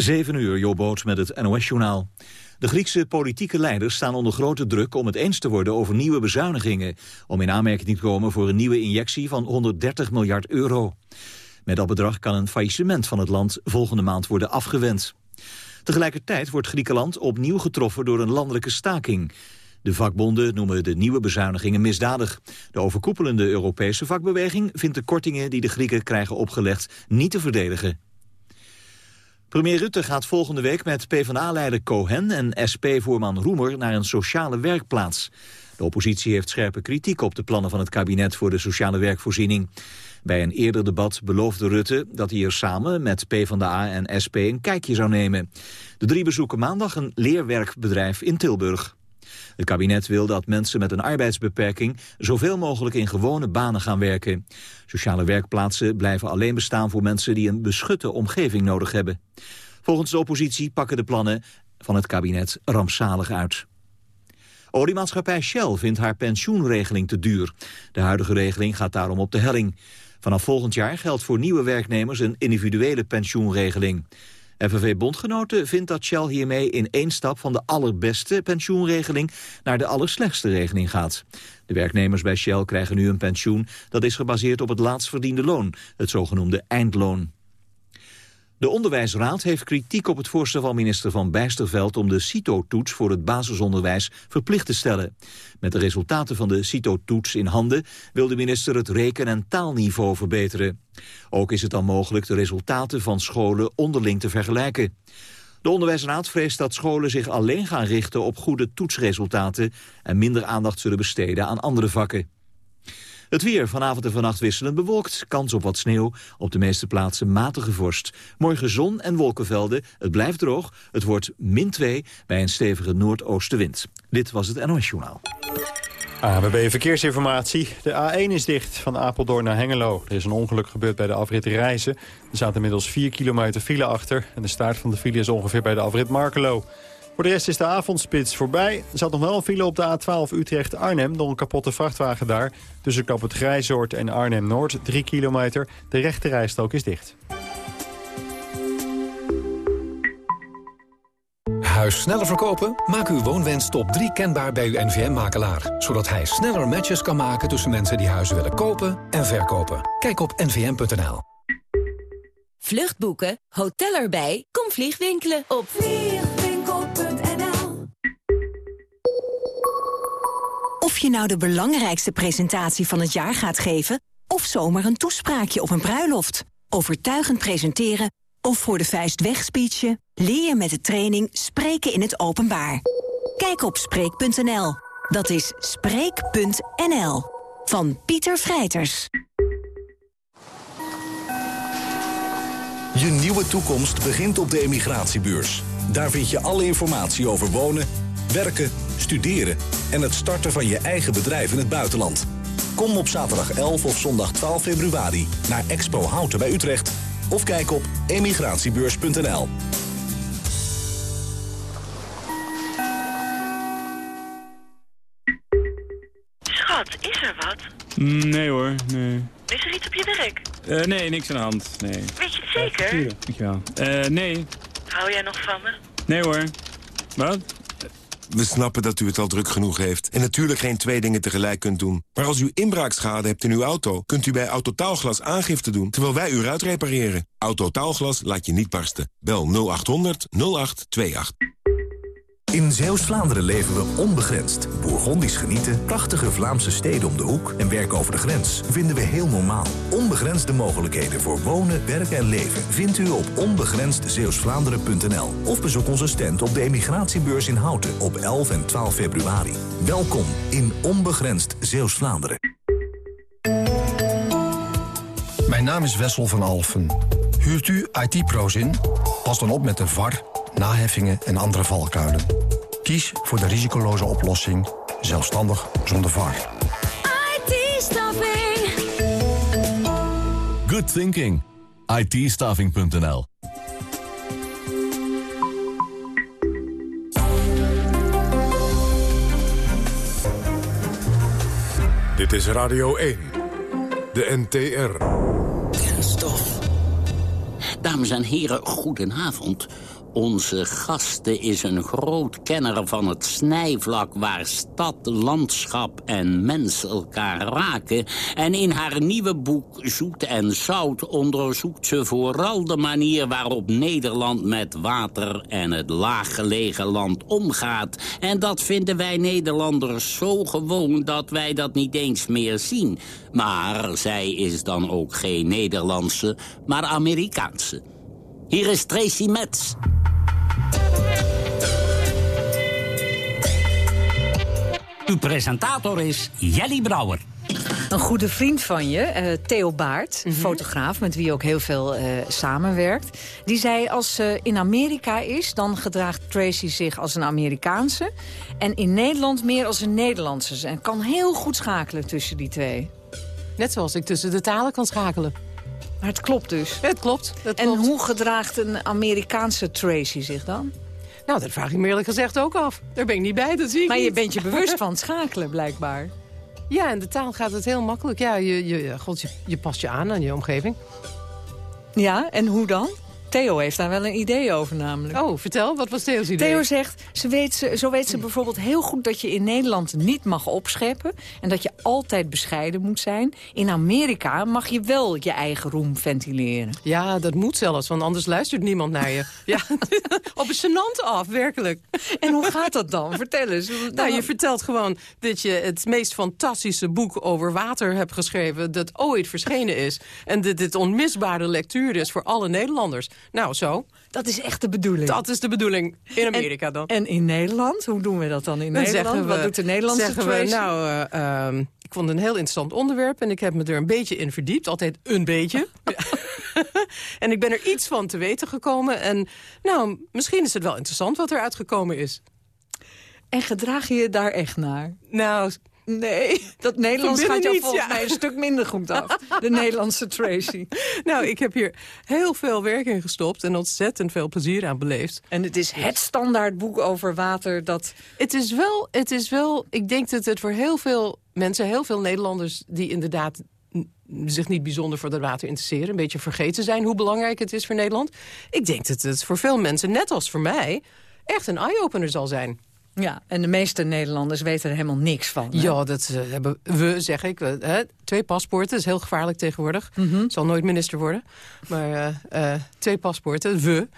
7 uur, Jobboot met het NOS-journaal. De Griekse politieke leiders staan onder grote druk om het eens te worden over nieuwe bezuinigingen, om in aanmerking te komen voor een nieuwe injectie van 130 miljard euro. Met dat bedrag kan een faillissement van het land volgende maand worden afgewend. Tegelijkertijd wordt Griekenland opnieuw getroffen door een landelijke staking. De vakbonden noemen de nieuwe bezuinigingen misdadig. De overkoepelende Europese vakbeweging vindt de kortingen die de Grieken krijgen opgelegd niet te verdedigen. Premier Rutte gaat volgende week met PvdA-leider Cohen en SP-voorman Roemer naar een sociale werkplaats. De oppositie heeft scherpe kritiek op de plannen van het kabinet voor de sociale werkvoorziening. Bij een eerder debat beloofde Rutte dat hij er samen met PvdA en SP een kijkje zou nemen. De drie bezoeken maandag een leerwerkbedrijf in Tilburg. Het kabinet wil dat mensen met een arbeidsbeperking zoveel mogelijk in gewone banen gaan werken. Sociale werkplaatsen blijven alleen bestaan voor mensen die een beschutte omgeving nodig hebben. Volgens de oppositie pakken de plannen van het kabinet rampzalig uit. Oliemaatschappij Shell vindt haar pensioenregeling te duur. De huidige regeling gaat daarom op de helling. Vanaf volgend jaar geldt voor nieuwe werknemers een individuele pensioenregeling. FNV-bondgenoten vindt dat Shell hiermee in één stap van de allerbeste pensioenregeling naar de allerslechtste regeling gaat. De werknemers bij Shell krijgen nu een pensioen dat is gebaseerd op het laatst verdiende loon, het zogenoemde eindloon. De Onderwijsraad heeft kritiek op het voorstel van minister Van Bijsterveld om de CITO-toets voor het basisonderwijs verplicht te stellen. Met de resultaten van de CITO-toets in handen wil de minister het reken- en taalniveau verbeteren. Ook is het dan mogelijk de resultaten van scholen onderling te vergelijken. De Onderwijsraad vreest dat scholen zich alleen gaan richten op goede toetsresultaten en minder aandacht zullen besteden aan andere vakken. Het weer vanavond en vannacht wisselend bewolkt. Kans op wat sneeuw. Op de meeste plaatsen matige vorst. Morgen zon en wolkenvelden. Het blijft droog. Het wordt min 2 bij een stevige noordoostenwind. Dit was het NOS Journaal. ABB Verkeersinformatie. De A1 is dicht van Apeldoorn naar Hengelo. Er is een ongeluk gebeurd bij de afrit Reizen. Er zaten inmiddels 4 kilometer file achter. En de staart van de file is ongeveer bij de afrit Markelo. Voor de rest is de avondspits voorbij. Er zat nog wel een file op de A12 Utrecht-Arnhem... door een kapotte vrachtwagen daar. Tussen Kap het Grijzoord en Arnhem-Noord, 3 kilometer. De rechte rijstrook is dicht. Huis sneller verkopen? Maak uw woonwens top 3 kenbaar bij uw NVM-makelaar. Zodat hij sneller matches kan maken tussen mensen die huizen willen kopen en verkopen. Kijk op nvm.nl. Vluchtboeken, hotel erbij, kom vliegwinkelen op je nou de belangrijkste presentatie van het jaar gaat geven... of zomaar een toespraakje op een bruiloft. Overtuigend presenteren of voor de vuist wegspeechen... leer je met de training Spreken in het Openbaar. Kijk op Spreek.nl. Dat is Spreek.nl. Van Pieter Vrijters. Je nieuwe toekomst begint op de emigratiebeurs. Daar vind je alle informatie over wonen, werken, studeren... en het starten van je eigen bedrijf in het buitenland. Kom op zaterdag 11 of zondag 12 februari naar Expo Houten bij Utrecht... of kijk op emigratiebeurs.nl. Schat, is er wat? Nee hoor, nee. Is er iets op je werk? Uh, nee, niks aan de hand, nee. Weet je het zeker? Ja, dankjewel. Uh, nee. Hou jij nog van me? Nee hoor. Wat? We snappen dat u het al druk genoeg heeft en natuurlijk geen twee dingen tegelijk kunt doen. Maar als u inbraakschade hebt in uw auto, kunt u bij Autotaalglas aangifte doen, terwijl wij u eruit repareren. Autotaalglas laat je niet barsten. Bel 0800 0828. In Zeeuws-Vlaanderen leven we onbegrensd. Bourgondisch genieten, prachtige Vlaamse steden om de hoek en werken over de grens vinden we heel normaal. Onbegrensde mogelijkheden voor wonen, werken en leven vindt u op onbegrensdzeeuwsvlaanderen.nl of bezoek onze stand op de emigratiebeurs in Houten op 11 en 12 februari. Welkom in Onbegrensd Zeeuws-Vlaanderen. Mijn naam is Wessel van Alfen. Huurt u IT-pro's in? Pas dan op met de VAR naheffingen en andere valkuilen. Kies voor de risicoloze oplossing, zelfstandig zonder VAR. IT-staffing. Good thinking. it Dit is Radio 1. De NTR. Kenstof. Dames en heren, goedenavond. Onze gasten is een groot kenner van het snijvlak... waar stad, landschap en mens elkaar raken. En in haar nieuwe boek Zoet en Zout onderzoekt ze vooral de manier... waarop Nederland met water en het laaggelegen land omgaat. En dat vinden wij Nederlanders zo gewoon dat wij dat niet eens meer zien. Maar zij is dan ook geen Nederlandse, maar Amerikaanse. Hier is Tracy Metz. Uw presentator is Jelly Brouwer. Een goede vriend van je, eh, Theo Baart, fotograaf... met wie je ook heel veel eh, samenwerkt... die zei als ze in Amerika is... dan gedraagt Tracy zich als een Amerikaanse... en in Nederland meer als een Nederlandse. En kan heel goed schakelen tussen die twee. Net zoals ik tussen de talen kan schakelen. Maar het klopt dus. Het klopt. Het en klopt. hoe gedraagt een Amerikaanse Tracy zich dan? Nou, dat vraag ik me eerlijk gezegd ook af. Daar ben ik niet bij, dat zie ik Maar je bent je bewust van het schakelen, blijkbaar. Ja, in de taal gaat het heel makkelijk. Ja, je, je, God, je, je past je aan aan je omgeving. Ja, en hoe dan? Theo heeft daar wel een idee over namelijk. Oh, vertel, wat was Theo's idee? Theo zegt, ze weet ze, zo weet ze bijvoorbeeld heel goed dat je in Nederland niet mag opscheppen... en dat je altijd bescheiden moet zijn. In Amerika mag je wel je eigen roem ventileren. Ja, dat moet zelfs, want anders luistert niemand naar je. Ja, op een gênant af, werkelijk. En hoe gaat dat dan? Vertel eens. Nou, je vertelt gewoon dat je het meest fantastische boek over water hebt geschreven... dat ooit verschenen is. En dat dit onmisbare lectuur is voor alle Nederlanders. Nou, zo. Dat is echt de bedoeling. Dat is de bedoeling. In Amerika dan. En in Nederland? Hoe doen we dat dan in Dan Nederland? we- Wat doet de Nederlandse zeggen we, nou, eh, ehm, ik vond het een heel interessant onderwerp... en ik heb me er een beetje in verdiept. Altijd een beetje. en ik ben er iets van te weten gekomen. En nou, misschien is het wel interessant wat er uitgekomen is. En gedraag je je daar echt naar? Nou... Nee, dat Nederlands gaat jou niet, volgens ja. mij een stuk minder goed af. De Nederlandse Tracy. Nou, ik heb hier heel veel werk in gestopt... en ontzettend veel plezier aan beleefd. En het is het standaardboek over water dat... Het is wel, het is wel, ik denk dat het voor heel veel mensen, heel veel Nederlanders... die inderdaad zich niet bijzonder voor dat water interesseren... een beetje vergeten zijn hoe belangrijk het is voor Nederland. Ik denk dat het voor veel mensen, net als voor mij... echt een eye-opener zal zijn. Ja, en de meeste Nederlanders weten er helemaal niks van. hè? Ja, dat eh, hebben we, zeg ik. eh, Hè? Twee paspoorten, dat is heel gevaarlijk tegenwoordig. Zal nooit minister worden. Maar eh, twee paspoorten, we.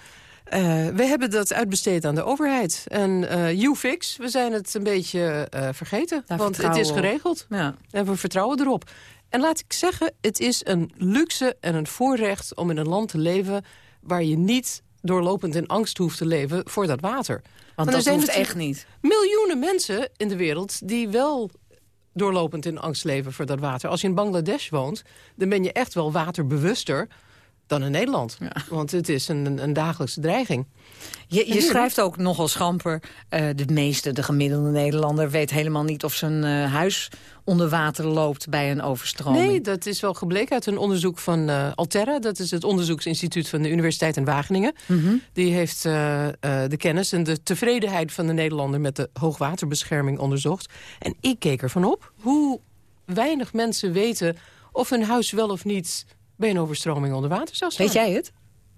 We hebben dat uitbesteed aan de overheid. En eh you fix, we zijn het een beetje vergeten. Daar want het is geregeld. Ja. En we vertrouwen erop. En laat ik zeggen, het is een luxe en een voorrecht om in een land te leven... waar je niet doorlopend in angst hoeft te leven voor dat water. Want dat zijn hoeft echt niet. Miljoenen mensen in de wereld die wel doorlopend in angst leven voor dat water. Als je in Bangladesh woont, dan ben je echt wel waterbewuster dan in Nederland. Want het is een, een dagelijkse dreiging. Je, je schrijft ook nogal schamper. eh, de meeste, de gemiddelde Nederlander weet helemaal niet of zijn eh, huis onder water loopt bij een overstroming. Nee, dat is wel gebleken uit een onderzoek van eh, Alterra. Dat is het onderzoeksinstituut van de Universiteit in Wageningen. Mhm. Die heeft de kennis en de tevredenheid van de Nederlander... met de hoogwaterbescherming onderzocht. En ik keek ervan op hoe weinig mensen weten... of hun huis wel of niet bij een overstroming onder water zou staan. Weet jij het?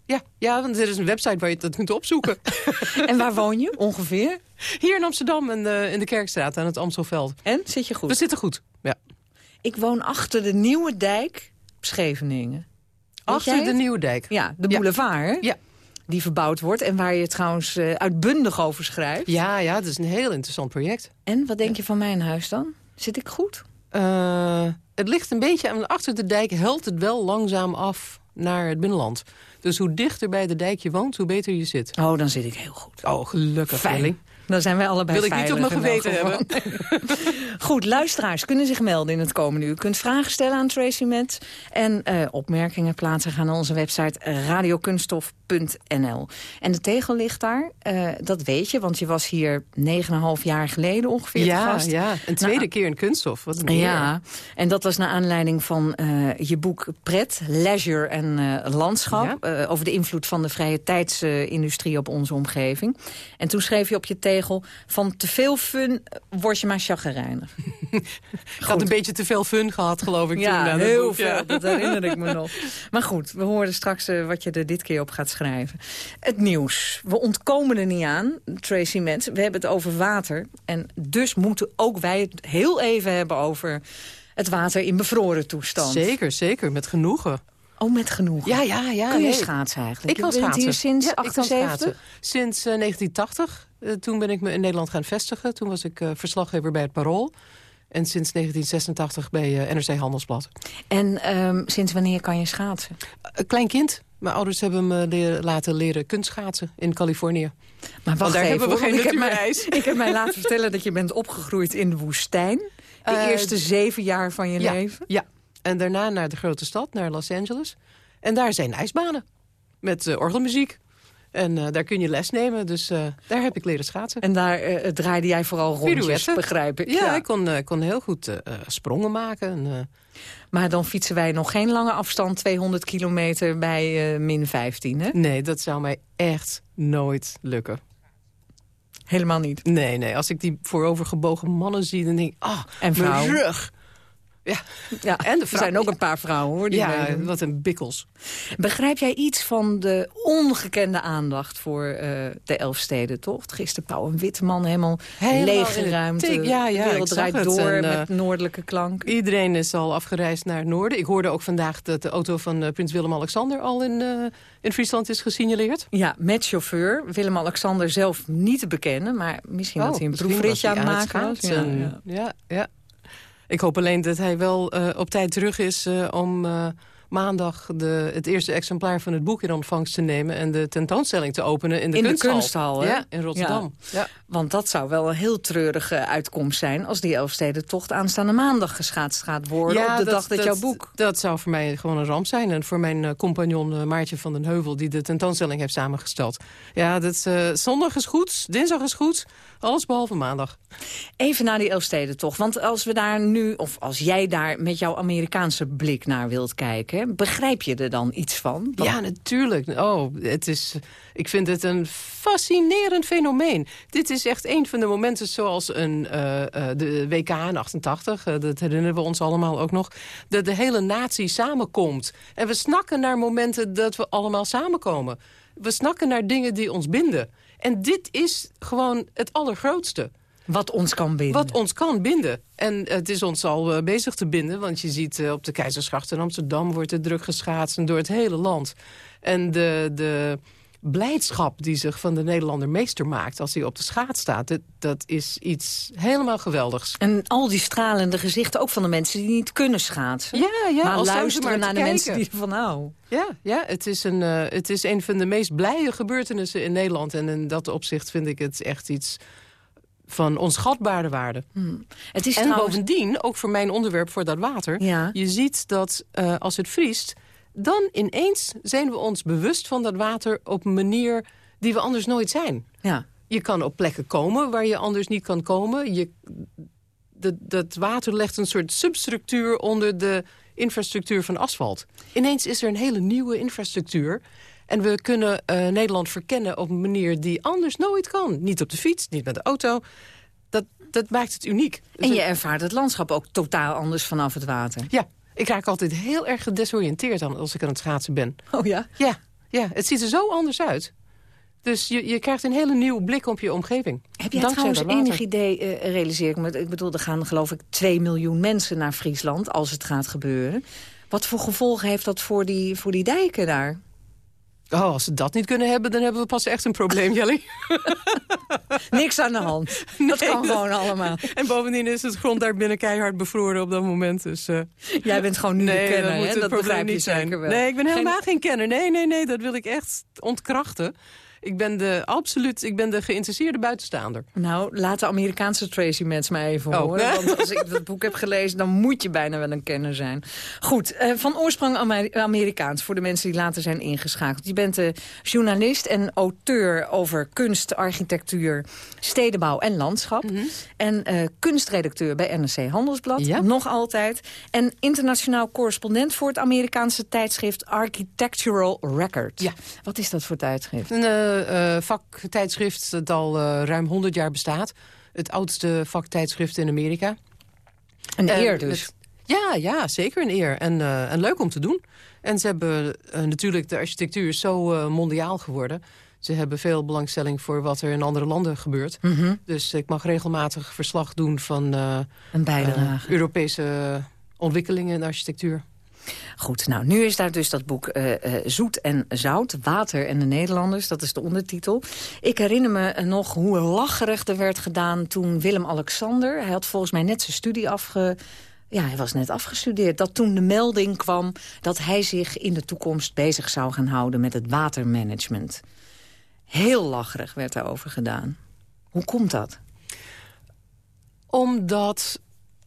Ja, ja, want er is een website waar je dat kunt opzoeken. En waar woon je ongeveer? Hier in Amsterdam en de, in de Kerkstraat aan het Amstelveld. En, zit je goed? We zitten goed, ja. Ik woon achter de Nieuwe Dijk op Scheveningen. Weet Achter de? Nieuwe Dijk. Ja, de boulevard? Ja. Die verbouwd wordt en waar je trouwens eh, uitbundig over schrijft. Ja, ja, dat is een heel interessant project. En, wat denk je van mijn huis dan? Zit ik goed? Eh, het ligt een beetje aan achter de dijk, helt het wel langzaam af naar het binnenland. Dus hoe dichter bij de dijk je woont, hoe beter je zit. Oh, dan zit ik heel goed. Oh, gelukkig. Fijn. Ellie. Dan zijn wij allebei Wil ik niet op mijn geweten geval. Goed, luisteraars kunnen zich melden in het komende uur. U kunt vragen stellen aan Tracy Metz en eh, opmerkingen plaatsen. Ga naar onze website radiokunststof.nl. En de tegel ligt daar, eh, dat weet je, want je was hier 9,5 jaar geleden ongeveer Ja, gast. ja, een tweede Nou, keer in kunststof. Wat een ja, en dat was naar aanleiding van eh, je boek Pret, Leisure en eh, Landschap... over de invloed van de vrije tijdsindustrie op onze omgeving. En toen schreef je op je tegel van te veel fun word je maar chagrijnig. Ik had een beetje te veel fun gehad, geloof ik. Ja, toen, heel boek, veel. ja. Dat herinner ik me nog. Maar goed, we horen straks wat je er dit keer op gaat schrijven. Het nieuws. We ontkomen er niet aan, Tracy Metz. We hebben het over water. En dus moeten ook wij het heel even hebben over het water in bevroren toestand. Zeker, zeker. Met genoegen. Oh, met genoegen. Ja, ja, ja. Kun je nee. schaatsen eigenlijk? Ik kan bent schaatsen. hier sinds Ja, ik kan 78? schaatsen. Sinds eh, 1980. Eh, toen ben ik me in Nederland gaan vestigen. Toen was ik eh, verslaggever bij het Parool. En sinds 1986 bij eh, NRC Handelsblad. En ehm, sinds wanneer kan je schaatsen? Een klein kind. Mijn ouders hebben me leren- laten leren kunstschaatsen in Californië. Maar Want daar even, hebben we geen ik heb mij-. Ik heb mij laten vertellen dat je bent opgegroeid in de woestijn. De Eh, eerste zeven jaar van je ja, leven. Ja, en daarna naar de grote stad, naar Los Angeles. En daar zijn ijsbanen met eh, orgelmuziek. En eh, daar kun je les nemen, dus eh, daar heb ik leren schaatsen. En daar eh, draaide jij vooral rondjes, begrijp ik. Ja, ik kon, eh, kon heel goed sprongen maken. En, eh, Maar dan fietsen wij nog geen lange afstand, 200 kilometer bij eh, min 15, hè? nee, dat zou mij echt nooit lukken. Helemaal niet. Nee, nee. Als ik die voorovergebogen mannen zie, dan denk ik... Ah, En mijn vrouwen. rug. Ja, Ja, en er zijn ook een paar vrouwen, hoor. Die Ja, meedoen. wat een bikkels. Begrijp jij iets van de ongekende aandacht voor eh, de Elfstedentocht? Gisteren Pauw en Witteman helemaal, Helemaal leeggeruimd. Ja, ja, wereld draait door En, eh, met noordelijke klank. Iedereen is al afgereisd naar het noorden. Ik hoorde ook vandaag dat de auto van eh, prins Willem-Alexander... al in, in Friesland is gesignaleerd. Ja, met chauffeur. Willem-Alexander zelf niet te bekennen. Maar misschien dat hij een Oh, proefritje aan het maken was. ja. ja, ja. Ik hoop alleen dat hij wel eh, op tijd terug is eh, om eh, maandag de, het eerste exemplaar van het boek in ontvangst te nemen... en de tentoonstelling te openen in de in de kunsthal. hè? Ja, in Rotterdam. Ja. Want dat zou wel een heel treurige uitkomst zijn... als die Elfstedentocht aanstaande maandag geschaatst gaat worden... op de dag dat, jouw boek... Dat zou voor mij gewoon een ramp zijn. En voor mijn eh, compagnon eh, Maartje van den Heuvel... die de tentoonstelling heeft samengesteld. Ja, dat, eh, zondag is goed, dinsdag is goed. Alles behalve maandag. Even naar die Elfstedentocht. Want als we daar nu, of als jij daar met jouw Amerikaanse blik naar wilt kijken... begrijp je er dan iets van? Ja, natuurlijk. Oh, het is, ik vind het een fascinerend fenomeen. Dit is echt een van de momenten zoals een, eh, eh, de WK in 88. eh, dat herinneren we ons allemaal ook nog. Dat de hele natie samenkomt. En we snakken naar momenten dat we allemaal samenkomen. We snakken naar dingen die ons binden. En dit is gewoon het allergrootste. Wat ons kan binden. Wat ons kan binden. En het is ons al eh, bezig te binden. Want je ziet eh, op de Keizersgracht in Amsterdam... wordt er druk geschaatst en door het hele land. En de, de blijdschap die zich van de Nederlander meester maakt... als hij op de schaats staat, dat, dat is iets helemaal geweldigs. En al die stralende gezichten, ook van de mensen die niet kunnen schaatsen. Ja, ja, maar ze luisteren maar naar de mensen die ervan houden. Ja, ja het, is een, eh, het is een van de meest blije gebeurtenissen in Nederland. En in dat opzicht vind ik het echt iets van onschatbare waarde. Het is en trouwens- bovendien, ook voor mijn onderwerp voor dat water... Ja. je ziet dat eh, als het vriest... dan ineens zijn we ons bewust van dat water op een manier die we anders nooit zijn. Ja. Je kan op plekken komen waar je anders niet kan komen. Je, dat, dat water legt een soort substructuur onder de infrastructuur van asfalt. Ineens is er een hele nieuwe infrastructuur... En we kunnen eh, Nederland verkennen op een manier die anders nooit kan. Niet op de fiets, niet met de auto. Dat, dat maakt het uniek. En je ervaart het landschap ook totaal anders vanaf het water. Ja, ik raak altijd heel erg gedesoriënteerd aan als ik aan het schaatsen ben. Oh ja? Ja, ja het ziet er zo anders uit. Dus je, je krijgt een hele nieuwe blik op je omgeving. Heb jij Dankzij trouwens enig idee, eh, realiseer ik me... ik bedoel, er gaan geloof ik 2 miljoen mensen naar Friesland... als het gaat gebeuren. Wat voor gevolgen heeft dat voor die, voor die dijken daar? Oh, als ze dat niet kunnen hebben, dan hebben we pas echt een probleem, Jelly. Niks aan de hand. dat kan gewoon allemaal. En bovendien is het grond daar binnen keihard bevroren op dat moment. Dus, eh, Jij bent gewoon nu nee, de kenner, dat moet hè? het Dat probleem niet zijn. zeker wel. Nee, ik ben helemaal Geen- geen kenner. Nee, nee, nee, dat wil ik echt ontkrachten. Ik ben de, absoluut, ik ben de geïnteresseerde buitenstaander. Nou, laat de Amerikaanse Tracy Metz mij even Oh. horen. Want als ik dat boek heb gelezen, dan moet je bijna wel een kenner zijn. Goed, eh, van oorsprong Amer- Amerikaans, voor de mensen die later zijn ingeschakeld. Je bent eh, journalist en auteur over kunst, architectuur, stedenbouw en landschap. En eh, kunstredacteur bij NRC Handelsblad, Mhm. Ja. nog altijd. En internationaal correspondent voor het Amerikaanse tijdschrift Architectural Record. Ja. Wat is dat voor tijdschrift? Een, uh, vaktijdschrift dat al uh, ruim 100 jaar bestaat. Het oudste vaktijdschrift in Amerika. Een eer dus. Het, ja, ja, zeker een eer. En, uh, en leuk om te doen. En ze hebben natuurlijk, de architectuur is zo mondiaal geworden. Ze hebben veel belangstelling voor wat er in andere landen gebeurt. Mm -hmm. Dus ik mag regelmatig verslag doen van een bijdrage. Europese ontwikkelingen in architectuur. Goed, nou, nu is daar dus dat boek uh, uh, Zoet en Zout, Water en de Nederlanders. Dat is de ondertitel. Ik herinner me nog hoe lacherig er werd gedaan toen Willem-Alexander... hij had volgens mij net zijn studie afge... Ja, hij was net afgestudeerd. Dat toen de melding kwam dat hij zich in de toekomst bezig zou gaan houden met het watermanagement. Heel lacherig werd daarover gedaan. Hoe komt dat? Omdat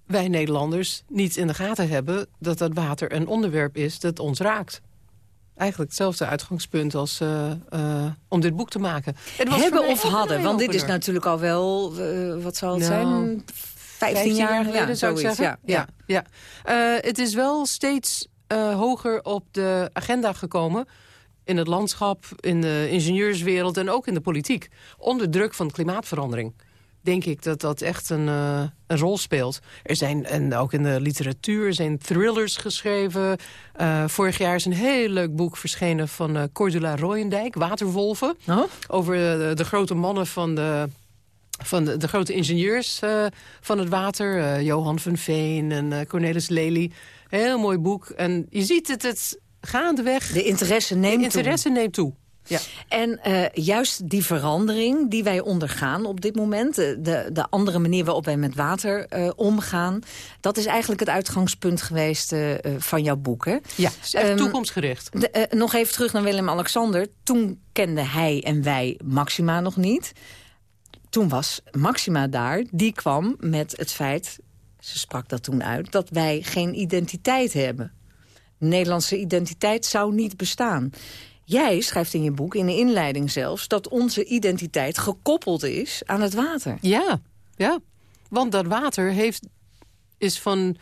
wij Nederlanders niet in de gaten hebben... dat dat water een onderwerp is dat ons raakt. Eigenlijk hetzelfde uitgangspunt als uh, uh, om dit boek te maken. Hebben of hadden, want dit is natuurlijk al wel, uh, wat zal het nou, zijn... 15 jaar geleden, ja, zou ik zeggen. Ja, ja. ja, ja. het is wel steeds hoger op de agenda gekomen in het landschap, in de ingenieurswereld en ook in de politiek. Onder druk van klimaatverandering denk ik dat dat echt een, uh, een rol speelt. Er zijn, en ook in de literatuur, zijn thrillers geschreven. Uh, vorig jaar is een heel leuk boek verschenen van uh, Cordula Royendijk, Waterwolven. Oh? Over de, de, grote mannen van de, van de, de grote ingenieurs van het water. Johan van Veen en Cornelis Lely. Heel mooi boek. En je ziet het, het gaandeweg... De interesse neemt de interesse toe. neemt toe. Ja. En uh, juist die verandering die wij ondergaan op dit moment... de, de andere manier waarop wij met water uh, omgaan... dat is eigenlijk het uitgangspunt geweest uh, van jouw boek, hè? Ja, het is echt um, toekomstgericht. De, nog even terug naar Willem-Alexander. Toen kende hij en wij Maxima nog niet. Toen was Maxima daar. Die kwam met het feit, ze sprak dat toen uit... dat wij geen identiteit hebben. De Nederlandse identiteit zou niet bestaan. Jij schrijft in je boek, in de inleiding zelfs... dat onze identiteit gekoppeld is aan het water. Ja, ja. want dat water heeft, is van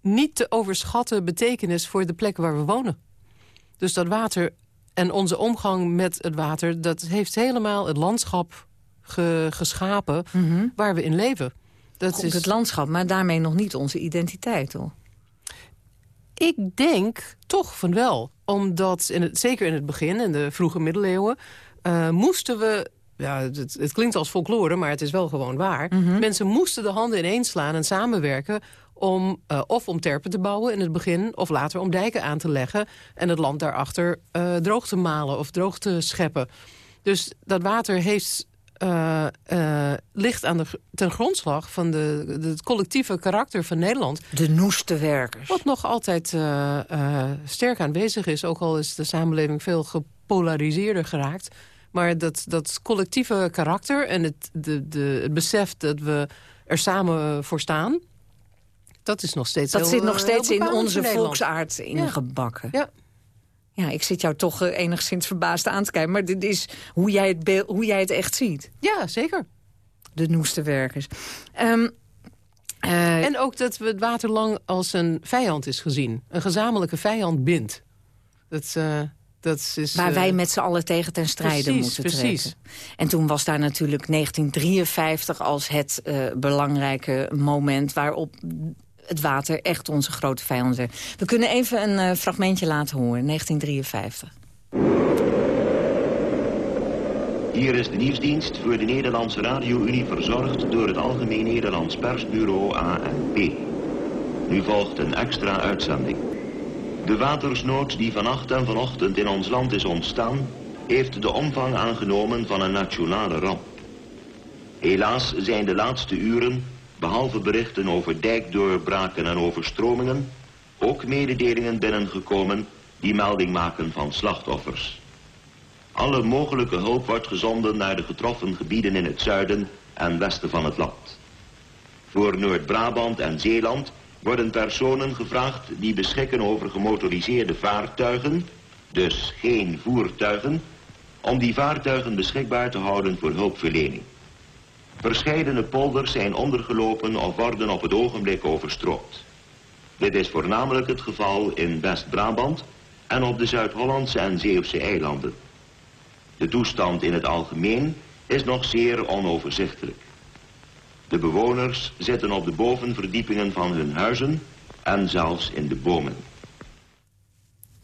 niet te overschatten betekenis... voor de plek waar we wonen. Dus dat water en onze omgang met het water... dat heeft helemaal het landschap ge, geschapen mm -hmm. waar we in leven. Dat is het landschap, maar daarmee nog niet onze identiteit, toch? Ik denk toch van wel. Omdat, in het, zeker in het begin, in de vroege middeleeuwen... Uh, moesten we ja, het, het, klinkt als folklore, maar het is wel gewoon waar. Mhm. Mm -hmm. Mensen moesten de handen ineens slaan en samenwerken... om uh, of om terpen te bouwen in het begin... of later om dijken aan te leggen... en het land daarachter uh, droog te malen of droog te scheppen. Dus dat water heeft uh, uh, ligt aan de, ten grondslag van de, het collectieve karakter van Nederland. De noeste werkers. Wat nog altijd uh, sterk aanwezig is, ook al is de samenleving veel gepolariseerder geraakt. Maar dat, dat collectieve karakter en het, de, de, het besef dat we er samen voor staan... dat is nog steeds Dat heel, zit nog steeds in onze volksaard ingebakken. Ja. Ja, ik zit jou toch uh, enigszins verbaasd aan te kijken. Maar dit is hoe jij het, beeld, hoe jij het echt ziet. Ja, zeker. De noeste werkers. Um, uh, en ook dat we het water lang als een vijand is gezien. Een gezamenlijke vijand bindt. Dat, uh, dat is, Waar wij met z'n allen tegen ten strijde precies, moeten precies. trekken. En toen was daar natuurlijk 1953 als het belangrijke moment... waarop het water echt onze grote vijand werd. We kunnen even een uh, fragmentje laten horen, 1953. Hier is de nieuwsdienst voor de Nederlandse Radio-Unie verzorgd door het Algemeen Nederlands Persbureau ANP. Nu volgt een extra uitzending. De watersnood die vannacht en vanochtend in ons land is ontstaan... heeft de omvang aangenomen van een nationale ramp. Helaas zijn de laatste uren behalve berichten over dijkdoorbraken en overstromingen, ook mededelingen binnengekomen die melding maken van slachtoffers. Alle mogelijke hulp wordt gezonden naar de getroffen gebieden in het zuiden en westen van het land. Voor Noord-Brabant en Zeeland worden personen gevraagd die beschikken over gemotoriseerde vaartuigen, dus geen voertuigen, om die vaartuigen beschikbaar te houden voor hulpverlening. Verscheidene polders zijn ondergelopen of worden op het ogenblik overstroomd. Dit is voornamelijk het geval in West-Brabant en op de Zuid-Hollandse en Zeeuwse eilanden. De toestand in het algemeen is nog zeer onoverzichtelijk. De bewoners zitten op de bovenverdiepingen van hun huizen en zelfs in de bomen.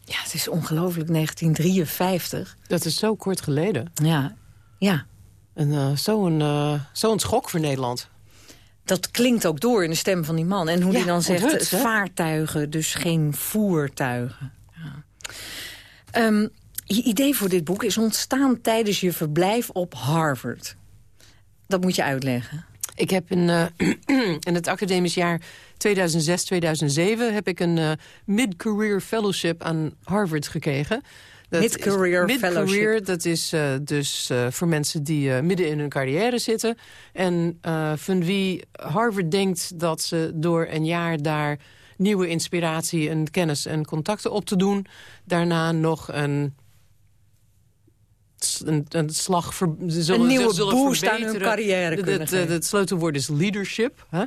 Ja, het is ongelooflijk, 1953. Dat is zo kort geleden. Ja, ja. Uh, zo'n uh, zo'n schok voor Nederland. Dat klinkt ook door in de stem van die man. En hoe Ja, hij dan zegt, vaartuigen, dus geen voertuigen. Ja. Ehm, je idee voor dit boek is ontstaan tijdens je verblijf op Harvard. Dat moet je uitleggen. Ik heb in, eh, in het academisch jaar 2006-2007 heb ik een mid-career fellowship aan Harvard gekregen. Dat Mid-career mid-career, fellowship. dat is eh, dus eh, voor mensen die eh, midden in hun carrière zitten. En van wie Harvard denkt dat ze door een jaar daar nieuwe inspiratie en kennis en contacten op te doen... daarna nog een een, een slag ze zullen, Een nieuwe zullen boost aan hun carrière kunnen Het, geven. het sleutelwoord is leadership. Hè?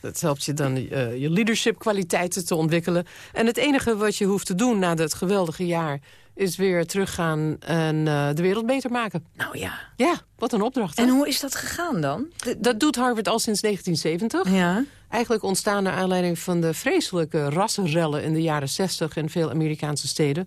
Dat helpt je dan je leadership kwaliteiten te ontwikkelen. En het enige wat je hoeft te doen na dat geweldige jaar... is weer teruggaan en eh, de wereld beter maken. Nou ja. Ja, wat een opdracht. En hoe is dat gegaan dan? Dat doet Harvard al sinds 1970. Ja. Eigenlijk ontstaan naar aanleiding van de vreselijke rassenrellen... in de jaren 60 in veel Amerikaanse steden.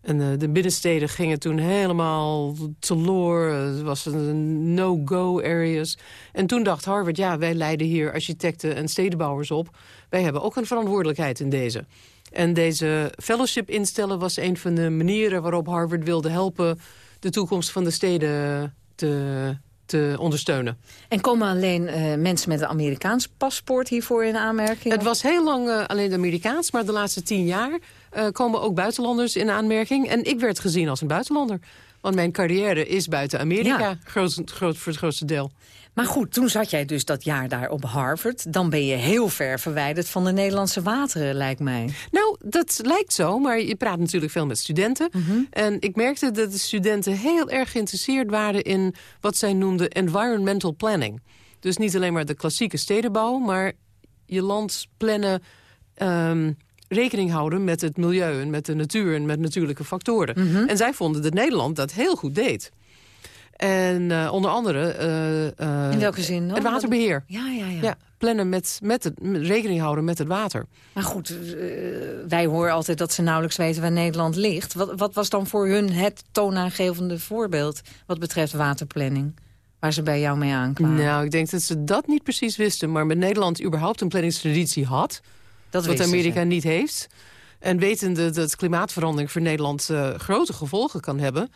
En eh, de binnensteden gingen toen helemaal teloor. Het was een no-go areas. En toen dacht Harvard, ja, wij leiden hier architecten en stedenbouwers op. Wij hebben ook een verantwoordelijkheid in deze. En deze fellowship instellen was een van de manieren waarop Harvard wilde helpen... de toekomst van de steden te, te ondersteunen. En komen alleen eh, mensen met een Amerikaans paspoort hiervoor in aanmerking? Het was heel lang eh, alleen Amerikaans, maar de laatste tien jaar eh, komen ook buitenlanders in aanmerking. En ik werd gezien als een buitenlander. Want mijn carrière is buiten Amerika, Ja. groot, groot, voor het grootste deel. Maar goed, toen zat jij dus dat jaar daar op Harvard. Dan ben je heel ver verwijderd van de Nederlandse wateren, lijkt mij. Nou, dat lijkt zo, maar je praat natuurlijk veel met studenten. En ik merkte dat de studenten heel erg geïnteresseerd waren... in wat zij noemden environmental planning. Dus niet alleen maar de klassieke stedenbouw... maar je land plannen, ehm, rekening houden met het milieu... en met de natuur en met natuurlijke factoren. En zij vonden dat Nederland dat heel goed deed. En eh, onder andere... eh, eh, In welke zin dan? Het waterbeheer. Ja, ja, ja. Ja, plannen met, met het, met rekening houden met het water. Maar goed, wij horen altijd dat ze nauwelijks weten waar Nederland ligt. Wat, wat was dan voor hun het toonaangevende voorbeeld... wat betreft waterplanning, waar ze bij jou mee aankwamen? Nou, ik denk dat ze dat niet precies wisten. Maar met Nederland überhaupt een planningstraditie had. Dat wat Amerika ze. niet heeft. En wetende dat klimaatverandering voor Nederland grote gevolgen kan hebben...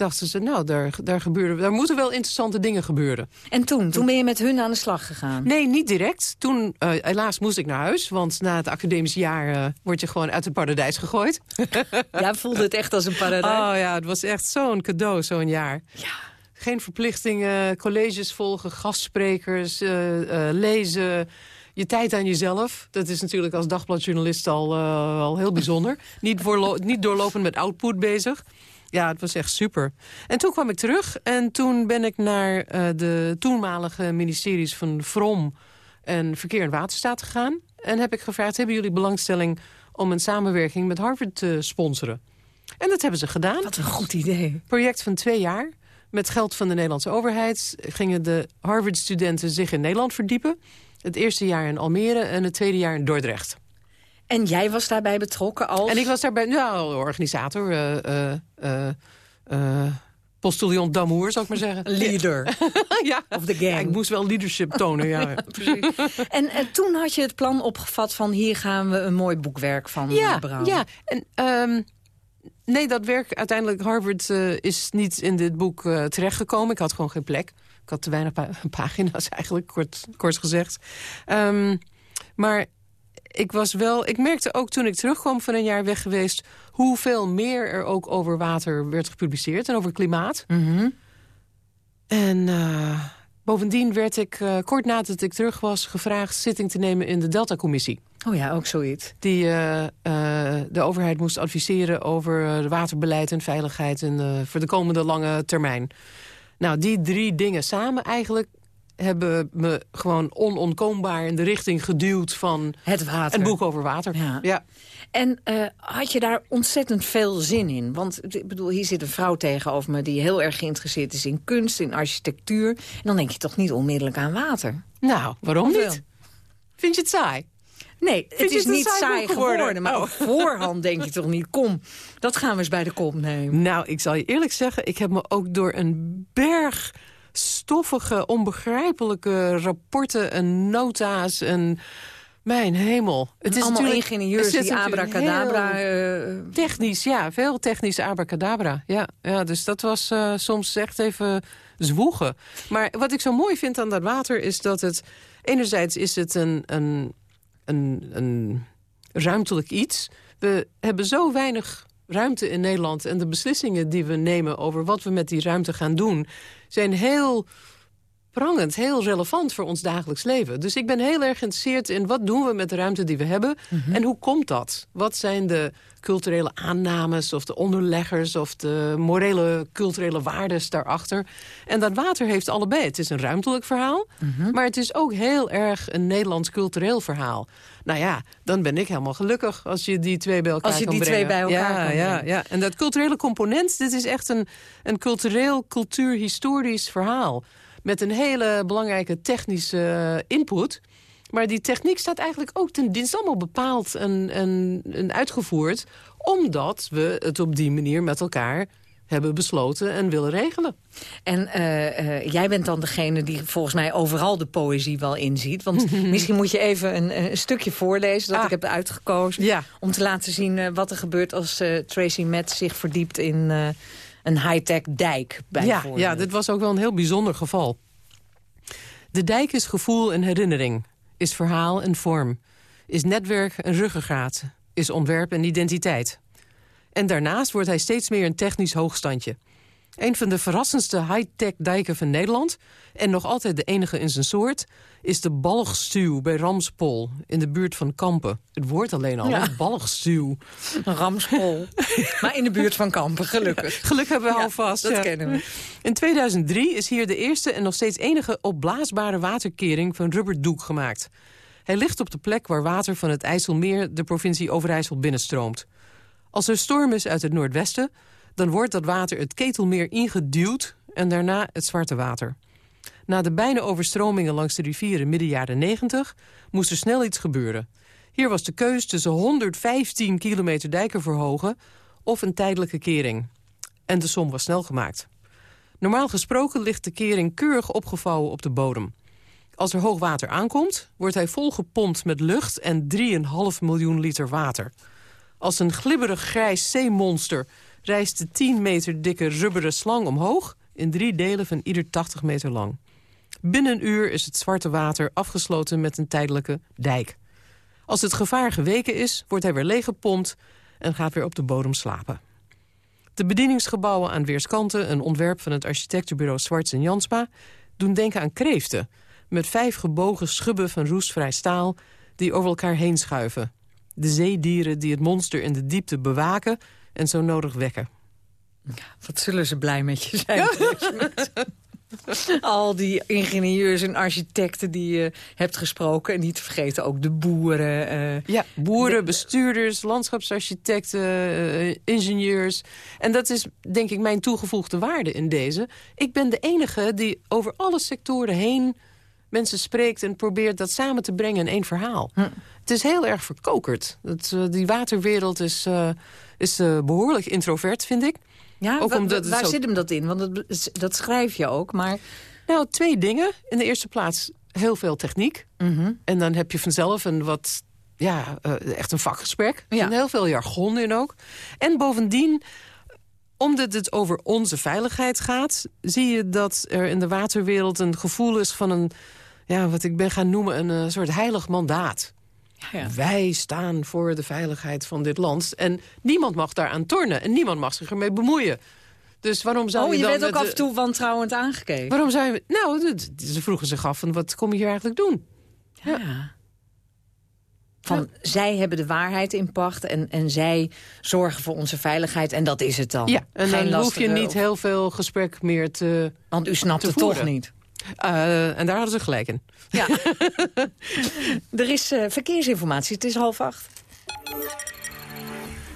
dachten ze, nou, daar, daar, gebeuren, daar moeten wel interessante dingen gebeuren. En toen? Toen ben je met hun aan de slag gegaan? Nee, niet direct. Toen, eh, helaas, moest ik naar huis. Want na het academisch jaar eh, word je gewoon uit het paradijs gegooid. Ja, voelde het echt als een paradijs? Oh ja, het was echt zo'n cadeau, zo'n jaar. Ja. Geen verplichtingen, colleges volgen, gastsprekers, eh, lezen. Je tijd aan jezelf. Dat is natuurlijk als dagbladjournalist al, al heel bijzonder. niet, niet doorlopend met output bezig. Ja, het was echt super. En toen kwam ik terug en toen ben ik naar eh, de toenmalige ministeries van Vrom en Verkeer en Waterstaat gegaan. En heb ik gevraagd, hebben jullie belangstelling om een samenwerking met Harvard te sponsoren? En dat hebben ze gedaan. Wat een goed idee. Project van twee jaar. Met geld van de Nederlandse overheid gingen de Harvard-studenten zich in Nederland verdiepen. Het eerste jaar in Almere en het tweede jaar in Dordrecht. En jij was daarbij betrokken als... En ik was daarbij, nou, organisator, eh, postillon d'amour, zou ik maar zeggen. Leader. ja. Of the gang. Ja, ik moest wel leadership tonen, ja. Precies. En, en toen had je het plan opgevat van hier gaan we een mooi boekwerk van ja, brouwen. Ja, en ehm, nee, dat werk uiteindelijk, Harvard is niet in dit boek terechtgekomen. Ik had gewoon geen plek. Ik had te weinig pa- pagina's eigenlijk, kort, kort gezegd. Ehm, maar ik was wel, ik merkte ook toen ik terugkwam van een jaar weg geweest... hoeveel meer er ook over water werd gepubliceerd en over klimaat. Mhm. En eh, bovendien werd ik, eh, kort nadat ik terug was, gevraagd zitting te nemen in de Delta-commissie. Oh ja, ook zoiets. Die eh, de overheid moest adviseren over waterbeleid en veiligheid en, voor de komende lange termijn. Nou, die drie dingen samen eigenlijk hebben me gewoon onontkoombaar in de richting geduwd van Het water. een boek over water. Ja. ja. En eh, had je daar ontzettend veel zin in? Want ik bedoel, hier zit een vrouw tegenover me... die heel erg geïnteresseerd is in kunst, in architectuur. En dan denk je toch niet onmiddellijk aan water? Nou, waarom Of wel? niet? Vind je het saai? Nee, Vind het is het niet saai geworden? geworden. Maar Oh. op voorhand denk je toch niet... kom, dat gaan we eens bij de kop nemen. Nou, ik zal je eerlijk zeggen, ik heb me ook door een berg stoffige, onbegrijpelijke rapporten en nota's en... Mijn hemel. Het is Allemaal ingenieurs die abracadabra... eh, Technisch, ja. Veel technische abracadabra. Ja, ja dus dat was eh, soms echt even zwoegen. Maar wat ik zo mooi vind aan dat water is dat het... Enerzijds is het een, een, een, een ruimtelijk iets. We hebben zo weinig ruimte in Nederland. En de beslissingen die we nemen over wat we met die ruimte gaan doen... zijn heel prangend, heel relevant voor ons dagelijks leven. Dus ik ben heel erg geïnteresseerd in wat doen we met de ruimte die we hebben... en hoe komt dat? Wat zijn de culturele aannames of de onderleggers... of de morele, culturele waardes daarachter? En dat water heeft allebei. Het is een ruimtelijk verhaal, maar het is ook heel erg een Nederlands cultureel verhaal. Nou ja, dan ben ik helemaal gelukkig als je die twee bij elkaar Als je kan die twee bij elkaar ja, kan ja, brengen. ja. En dat culturele component, dit is echt een, een cultureel, cultuurhistorisch verhaal. Met een hele belangrijke technische input. Maar die techniek staat eigenlijk ook ten dienste allemaal bepaald en, en, en uitgevoerd. Omdat we het op die manier met elkaar hebben besloten en willen regelen. En eh, eh, jij bent dan degene die volgens mij overal de poëzie wel inziet. Want misschien moet je even een, een stukje voorlezen dat Ah. ik heb uitgekozen. Ja. Om te laten zien eh, wat er gebeurt als Tracy Metz zich verdiept in een high-tech dijk. Ja, ja, dit was ook wel een heel bijzonder geval. De dijk is gevoel en herinnering, is verhaal en vorm, is netwerk en ruggengraat, is ontwerp en identiteit. En daarnaast wordt hij steeds meer een technisch hoogstandje. Een van de verrassendste high-tech dijken van Nederland... en nog altijd de enige in zijn soort... is de Balgstuw bij Ramspol, in de buurt van Kampen. Het woord alleen al, Ja. Balgstuw. Ramspol. maar in de buurt van Kampen, gelukkig. Geluk hebben we Ja, alvast. dat ja. kennen we. In 2003 is hier de eerste en nog steeds enige opblaasbare waterkering van rubberdoek gemaakt. Hij ligt op de plek waar water van het IJsselmeer de provincie Overijssel binnenstroomt. Als er storm is uit het noordwesten, dan wordt dat water het Ketelmeer ingeduwd en daarna het Zwarte Water. Na de bijna overstromingen langs de rivieren midden jaren 90 moest er snel iets gebeuren. Hier was de keus tussen 115 kilometer dijken verhogen of een tijdelijke kering. En de som was snel gemaakt. Normaal gesproken ligt de kering keurig opgevouwen op de bodem. Als er hoog water aankomt, wordt hij volgepompt met lucht en 3,5 miljoen liter water. Als een glibberig grijs zeemonster rijst de 10 meter dikke rubberen slang omhoog... in drie delen van ieder 80 meter lang. Binnen een uur is het zwarte water afgesloten met een tijdelijke dijk. Als het gevaar geweken is, wordt hij weer leeggepompt... en gaat weer op de bodem slapen. De bedieningsgebouwen aan weerskanten, een ontwerp van het architectenbureau Swarts en Jansma, doen denken aan kreeften, met vijf gebogen schubben van roestvrij staal die over elkaar heen schuiven. De zeedieren die het monster in de diepte bewaken en zo nodig wekken. Wat zullen ze blij met je zijn. Al die ingenieurs en architecten die je hebt gesproken. En niet te vergeten ook de boeren. eh, Ja, boeren, bestuurders, landschapsarchitecten, eh, ingenieurs. En dat is denk ik mijn toegevoegde waarde in deze. Ik ben de enige die over alle sectoren heen mensen spreekt... en probeert dat samen te brengen in één verhaal. Het is heel erg verkokerd. Het, eh, die waterwereld is, eh, is eh, behoorlijk introvert, vind ik. Ja, Ook omdat waar zo- zit hem dat in? Want dat, dat schrijf je ook, maar... Nou, twee dingen. In de eerste plaats heel veel techniek. En dan heb je vanzelf een wat... Ja, echt een vakgesprek. Er zit heel veel jargon in ook. En bovendien, omdat het over onze veiligheid gaat... zie je dat er in de waterwereld een gevoel is van een... Ja, wat ik ben gaan noemen een eh, soort heilig mandaat. Wij staan voor de veiligheid van dit land. En niemand mag daaraan tornen. En niemand mag zich ermee bemoeien. Dus waarom zou oh, je je dan... werd ook af en toe wantrouwend aangekeken. Waarom zou je... Nou, ze vroegen zich af van wat kom je hier eigenlijk doen? Ja. Van, zij hebben de waarheid in pacht en, en zij zorgen voor onze veiligheid. En dat is het dan. Ja, en Geen dan hoef je niet of- heel veel gesprek meer te Want u snapt het toch niet. Uh, en daar hadden ze gelijk in. Ja. er is uh, verkeersinformatie. Het is half acht.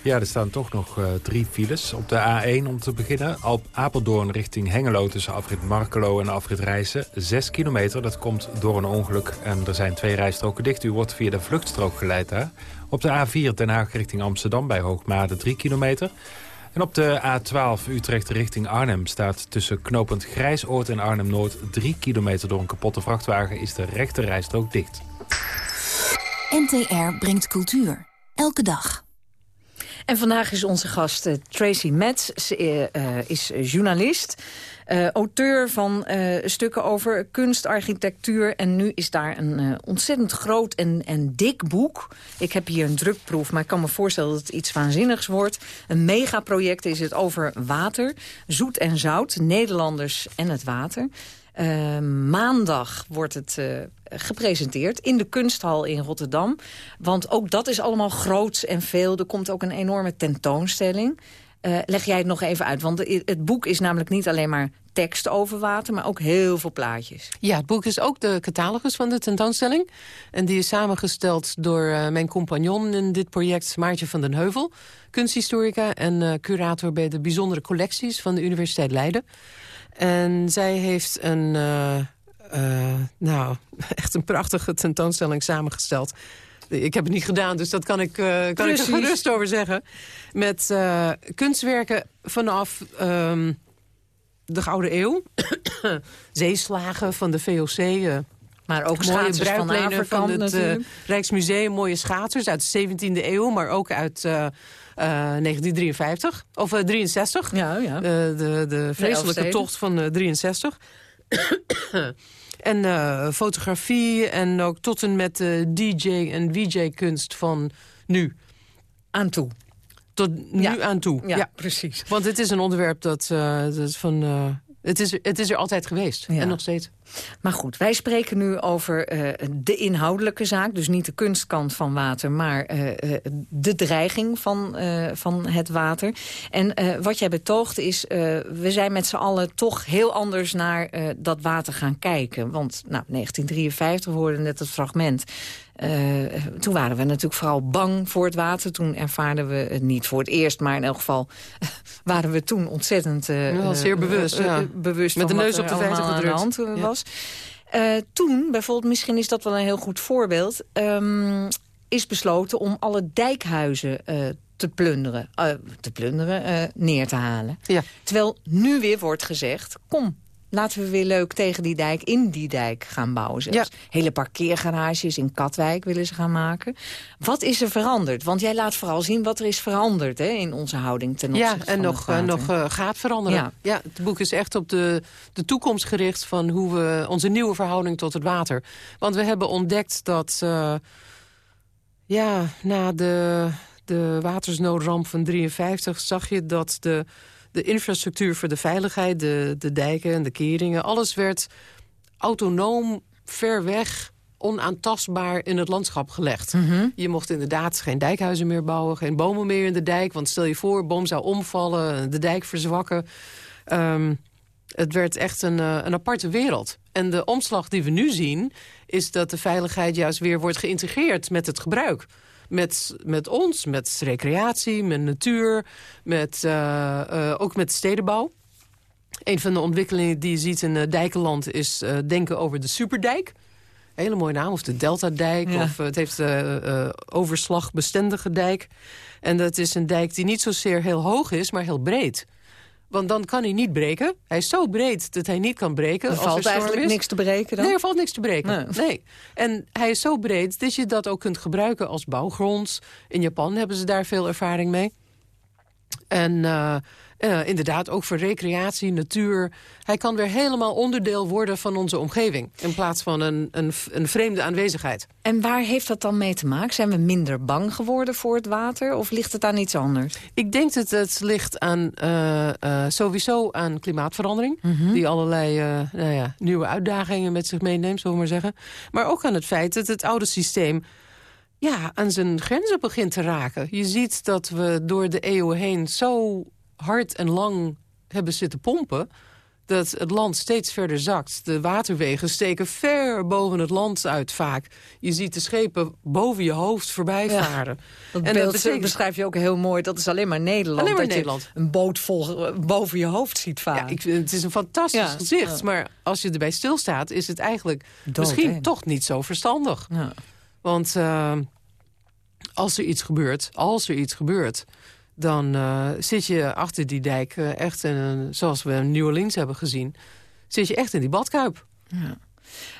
Ja, er staan toch nog uh, drie files. Op de A1 om te beginnen. Op Apeldoorn richting Hengelo tussen afrit Markelo en afrit Rijssen. Zes kilometer, dat komt door een ongeluk. En er zijn twee rijstroken dicht. U wordt via de vluchtstrook geleid daar. Op de A4 Den Haag richting Amsterdam bij Hoogmade 3 kilometer. En op de A12 Utrecht richting Arnhem staat tussen knooppunt Grijsoord en Arnhem-Noord 3 kilometer door een kapotte vrachtwagen is de rechte rijstrook dicht. NTR brengt cultuur. Elke dag. En vandaag is onze gast uh, Tracy Metz. Ze uh, is journalist, auteur van stukken over kunst, architectuur. En nu is daar een ontzettend groot en, en dik boek. Ik heb hier een drukproef, maar ik kan me voorstellen dat het iets waanzinnigs wordt. Een megaproject is het over water, zoet en zout, Nederlanders en het water. Uh, maandag wordt het uh, gepresenteerd in de kunsthal in Rotterdam. Want ook dat is allemaal groots en veel. Er komt ook een enorme tentoonstelling. Uh, leg jij het nog even uit, want het boek is namelijk niet alleen maar tekst over water, maar ook heel veel plaatjes. Ja, het boek is ook de catalogus van de tentoonstelling. En die is samengesteld door mijn compagnon in dit project, Maartje van den Heuvel. Kunsthistorica en curator bij de bijzondere collecties van de Universiteit Leiden. En zij heeft een, uh, uh, nou, echt een prachtige tentoonstelling samengesteld. Ik heb het niet gedaan, dus dat kan ik, uh, kan ik er gerust over zeggen. Met kunstwerken vanaf um, de Gouden Eeuw. Zeeslagen van de VOC... maar ook mooie bruiklenen van, van het Rijksmuseum, mooie schaatsers uit de 17e eeuw, maar ook uit Uh, 1953, of uh, 63. Ja, ja. Uh, de, de vreselijke de tocht van 63. en eh, fotografie en ook tot en met de DJ- en VJ-kunst van nu. Aan toe. Tot nu ja. aan toe. Ja, ja, precies. Want het is een onderwerp dat, dat van... Het is, het is er altijd geweest. Ja. En nog steeds. Maar goed, wij spreken nu over uh, de inhoudelijke zaak. Dus niet de kunstkant van water, maar uh, de dreiging van, uh, van het water. En wat jij betoogt is, we zijn met z'n allen toch heel anders naar dat water gaan kijken. Want nou, 1953, we hoorden net het fragment... Uh, toen waren we natuurlijk vooral bang voor het water. Toen ervaarden we het niet voor het eerst, maar in elk geval waren we toen ontzettend uh, ja, zeer bewust, uh, ja. bewust Met de neus op de feiten aan de hand was. Toen, bijvoorbeeld, misschien is dat wel een heel goed voorbeeld, um, is besloten om alle dijkhuizen te plunderen, te plunderen neer te halen. Ja. Terwijl nu weer wordt gezegd, kom, laten we weer leuk tegen die dijk, in die dijk gaan bouwen. Zelfs. Ja. Hele parkeergarages in Katwijk willen ze gaan maken. Wat is er veranderd? Want jij laat vooral zien wat er is veranderd hè, in onze houding ten opzichte ja, en van nog, het nog uh, gaat veranderen. Ja. ja. het boek is echt op de, de toekomst gericht van hoe we onze nieuwe verhouding tot het water. Want we hebben ontdekt dat uh, ja, na de, de watersnoodramp van 53 zag je dat de de infrastructuur voor de veiligheid, de, de dijken en de keringen... alles werd autonoom, ver weg, onaantastbaar in het landschap gelegd. Mm -hmm. Je mocht inderdaad geen dijkhuizen meer bouwen, geen bomen meer in de dijk... want stel je voor, boom zou omvallen, de dijk verzwakken. Um, het werd echt een, uh, een aparte wereld. En de omslag die we nu zien, is dat de veiligheid juist weer wordt geïntegreerd met het gebruik met, met ons, met recreatie, met natuur, met, uh, uh, ook met stedenbouw. Een van de ontwikkelingen die je ziet in uh, Dijkenland is denken over de superdijk. Hele mooie naam, of de Deltadijk, Ja. of het heeft overslagbestendige dijk. En dat is een dijk die niet zozeer heel hoog is, maar heel breed. Want dan kan hij niet breken. Hij is zo breed dat hij niet kan breken. Er valt er eigenlijk is. niks te breken dan? Nee, er valt niks te breken. Nee. Nee. En hij is zo breed dat je dat ook kunt gebruiken als bouwgrond. In Japan hebben ze daar veel ervaring mee. En uh, uh, inderdaad ook voor recreatie, natuur. Hij kan weer helemaal onderdeel worden van onze omgeving. In plaats van een, een, een vreemde aanwezigheid. En waar heeft dat dan mee te maken? Zijn we minder bang geworden voor het water? Of ligt het aan iets anders? Ik denk dat het ligt aan, uh, uh, sowieso aan klimaatverandering. Mhm. Mm -hmm. Die allerlei nou ja, nieuwe uitdagingen met zich meeneemt, zullen we maar zeggen. Maar ook aan het feit dat het oude systeem ja, aan zijn grenzen begint te raken. Je ziet dat we door de eeuwen heen zo hard en lang hebben zitten pompen... dat het land steeds verder zakt. De waterwegen steken ver boven het land uit vaak. Je ziet de schepen boven je hoofd voorbij varen. Dat En beeld betekent- beschrijf je ook heel mooi. Dat is alleen maar Nederland. Alleen maar dat Nederland. je een boot vol, boven je hoofd ziet varen. Ja, ik, het is een fantastisch Ja, gezicht. Maar als je erbij stilstaat, is het eigenlijk Dood, misschien toch niet zo verstandig. Ja. Want eh, als er iets gebeurt, als er iets gebeurt... dan eh, zit je achter die dijk eh, echt, in een, zoals we in New Orleans hebben gezien... zit je echt in die badkuip.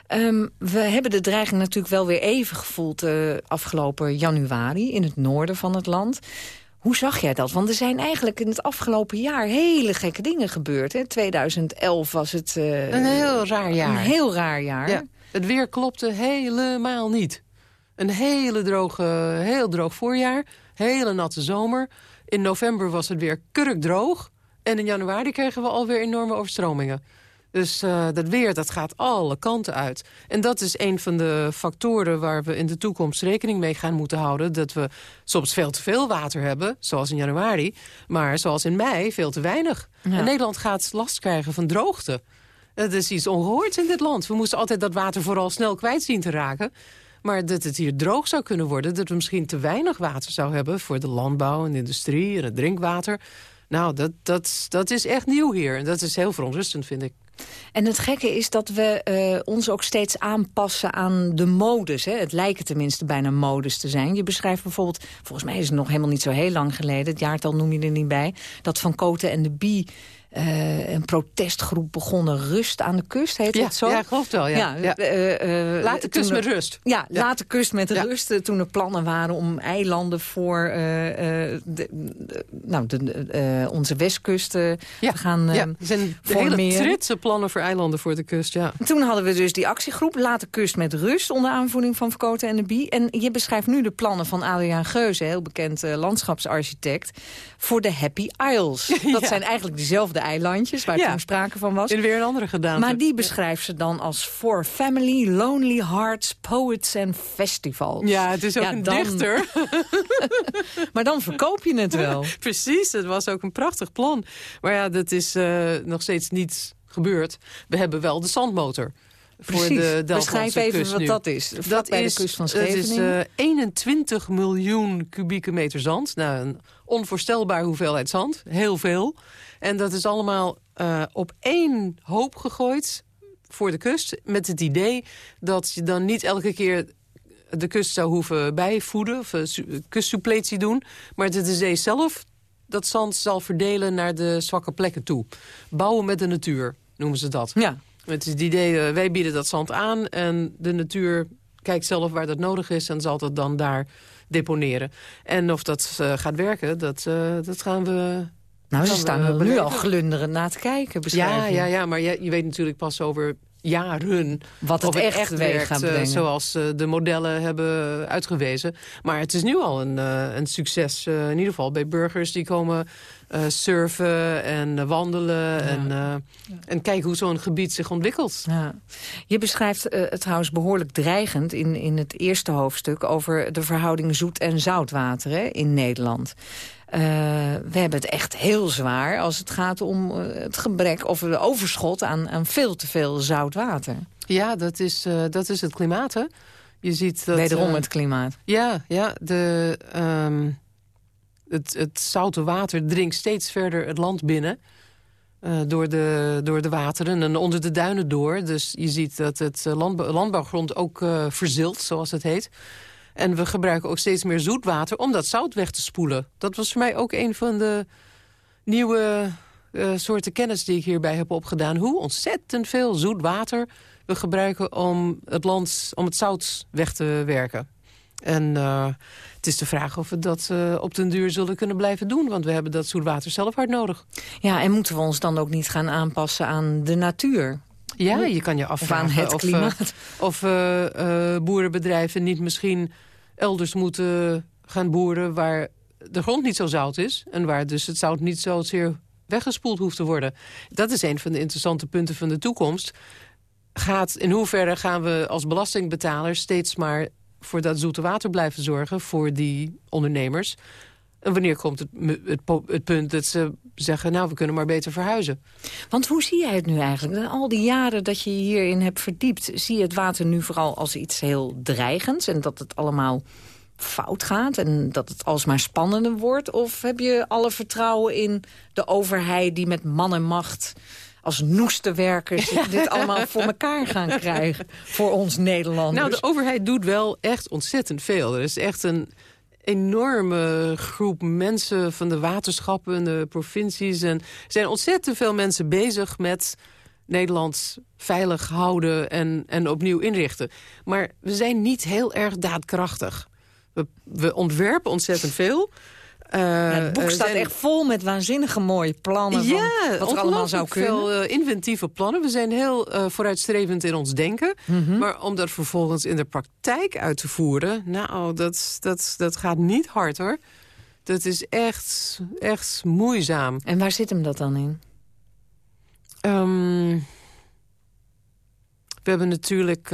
Ehm, we hebben de dreiging natuurlijk wel weer even gevoeld eh, afgelopen januari in het noorden van het land. Hoe zag jij dat? Want er zijn eigenlijk in het afgelopen jaar hele gekke dingen gebeurd. Hè? 2011 was het... eh, Een heel raar jaar. Een heel raar jaar. Ja, het weer klopte helemaal niet. Een hele droge, heel droog voorjaar, hele natte zomer. In november was het weer kurkdroog. En in januari kregen we alweer enorme overstromingen. Dus eh, dat weer dat gaat alle kanten uit. En dat is een van de factoren waar we in de toekomst rekening mee gaan moeten houden. Dat we soms veel te veel water hebben, zoals in januari. Maar zoals in mei veel te weinig. Ja. En Nederland gaat last krijgen van droogte. Het is iets ongehoords in dit land. We moesten altijd dat water vooral snel kwijt zien te raken. Maar dat het hier droog zou kunnen worden... dat we misschien te weinig water zouden hebben... voor de landbouw en de industrie en het drinkwater. Nou, dat, dat, dat is echt nieuw hier. En dat is heel verontrustend, vind ik. En het gekke is dat we eh, ons ook steeds aanpassen aan de modes. Hè? Het lijken tenminste bijna modes te zijn. Je beschrijft bijvoorbeeld, volgens mij is het nog helemaal niet zo heel lang geleden... het jaartal noem je er niet bij, dat Van Koten en de Bie... eh, een protestgroep begonnen, Rust aan de kust, heet Ja, het zo? ja, ik geloof het wel, ja. Ja. eh, eh, Laat de kust met rust. Ja, Ja. laat de kust met Ja. rust. Toen er plannen waren om eilanden voor de, nou, de, onze westkust te gaan ja, er zijn hele tritse plannen voor eilanden voor de kust, ja. Toen hadden we dus die actiegroep Laat de kust met rust... onder aanvoering van Verkoten en de Bie. En je beschrijft nu de plannen van Adriaan Geuze... heel bekend landschapsarchitect... voor de Happy Isles. Dat Ja. zijn eigenlijk dezelfde eilandjes waar Ja. toen sprake van was. In weer een andere gedaan. Maar die beschrijft ze dan als For Family, Lonely Hearts, Poets and Festivals. Ja, het is ook Ja, een dan- dichter. Maar dan verkoop je het wel. Precies, het was ook een prachtig plan. Maar ja, dat is eh, nog steeds niet gebeurd. We hebben wel de zandmotor. Voor Precies. de Beschrijf even kust wat nu. dat is. Vlak bij de kust van Dat is Scheveningen. eh, 21 miljoen kubieke meter zand. Nou, een onvoorstelbaar hoeveelheid zand. Heel veel. En dat is allemaal eh, op één hoop gegooid voor de kust. Met het idee dat je dan niet elke keer de kust zou hoeven bijvoeden. Of eh, su- kustsuppletie doen. Maar dat de zee zelf dat zand zal verdelen naar de zwakke plekken toe. Bouwen met de natuur, noemen ze dat. Ja. Met het idee, eh, wij bieden dat zand aan... en de natuur kijkt zelf waar dat nodig is... en zal dat dan daar deponeren. En of dat eh, gaat werken, dat, eh, dat gaan we... Nou, ze we staan er nu al glunderend naar te kijken, Ja, ja, ja, maar je, je weet natuurlijk pas over jaren... Wat het echt teweeg werkt, gaat brengen. zoals de modellen hebben uitgewezen. Maar het is nu al een, een succes, in ieder geval bij burgers... die komen eh, surfen en eh, wandelen en, eh, en kijken hoe zo'n gebied zich ontwikkelt. Ja. Je beschrijft het trouwens behoorlijk dreigend in, in het eerste hoofdstuk... over de verhouding zoet- en zoutwater hè, in Nederland. We hebben het echt heel zwaar als het gaat om het gebrek... of de overschot aan, aan veel te veel zout water. Ja, dat is, dat is het klimaat, hè? Je ziet dat, Wederom het klimaat. Ja, ja de, ehm, het, het zoute water dringt steeds verder het land binnen. eh, door, de, door de wateren en onder de duinen door. Dus je ziet dat het eh, landbouw, landbouwgrond ook eh, verzilt, zoals het heet. En we gebruiken ook steeds meer zoetwater om dat zout weg te spoelen. Dat was voor mij ook een van de nieuwe soorten kennis die ik hierbij heb opgedaan. Hoe ontzettend veel zoet water we gebruiken om het, land, om het zout weg te werken. En eh, het is de vraag of we dat eh, op den duur zullen kunnen blijven doen. Want we hebben dat zoetwater zelf hard nodig. Ja, en moeten we ons dan ook niet gaan aanpassen aan de natuur? Ja, je kan je Of afvragen aan het of, eh, klimaat. of boerenbedrijven niet misschien elders moeten gaan boeren... waar de grond niet zo zout is en waar dus het zout niet zozeer weggespoeld hoeft te worden. Dat is een van de interessante punten van de toekomst. Gaat, in hoeverre gaan we als belastingbetalers steeds maar voor dat zoete water blijven zorgen... voor die ondernemers... En wanneer komt het, het, punt dat ze zeggen... nou, we kunnen maar beter verhuizen. Want hoe zie jij het nu eigenlijk? Al die jaren dat je hierin hebt verdiept... zie je het water nu vooral als iets heel dreigends... en dat het allemaal fout gaat en dat het alsmaar spannender wordt? Of heb je alle vertrouwen in de overheid die met man en macht als noeste werkers dit allemaal voor elkaar gaan krijgen voor ons Nederlanders? Nou, de overheid doet wel echt ontzettend veel. Er is echt een enorme groep mensen van de waterschappen en de provincies. En er zijn ontzettend veel mensen bezig met Nederland veilig houden en, en opnieuw inrichten. Maar we zijn niet heel erg daadkrachtig. We, we ontwerpen ontzettend veel. Uh, het boek staat zijn... echt vol met waanzinnige mooie plannen ja, van wat er allemaal zou kunnen. veel uh, inventieve plannen. We zijn heel uh, vooruitstrevend in ons denken. Mhm. Mm -hmm. Maar om dat vervolgens in de praktijk uit te voeren... nou, dat, dat, dat gaat niet hard, hoor. Dat is echt, echt moeizaam. En waar zit hem dat dan in? Um, we hebben natuurlijk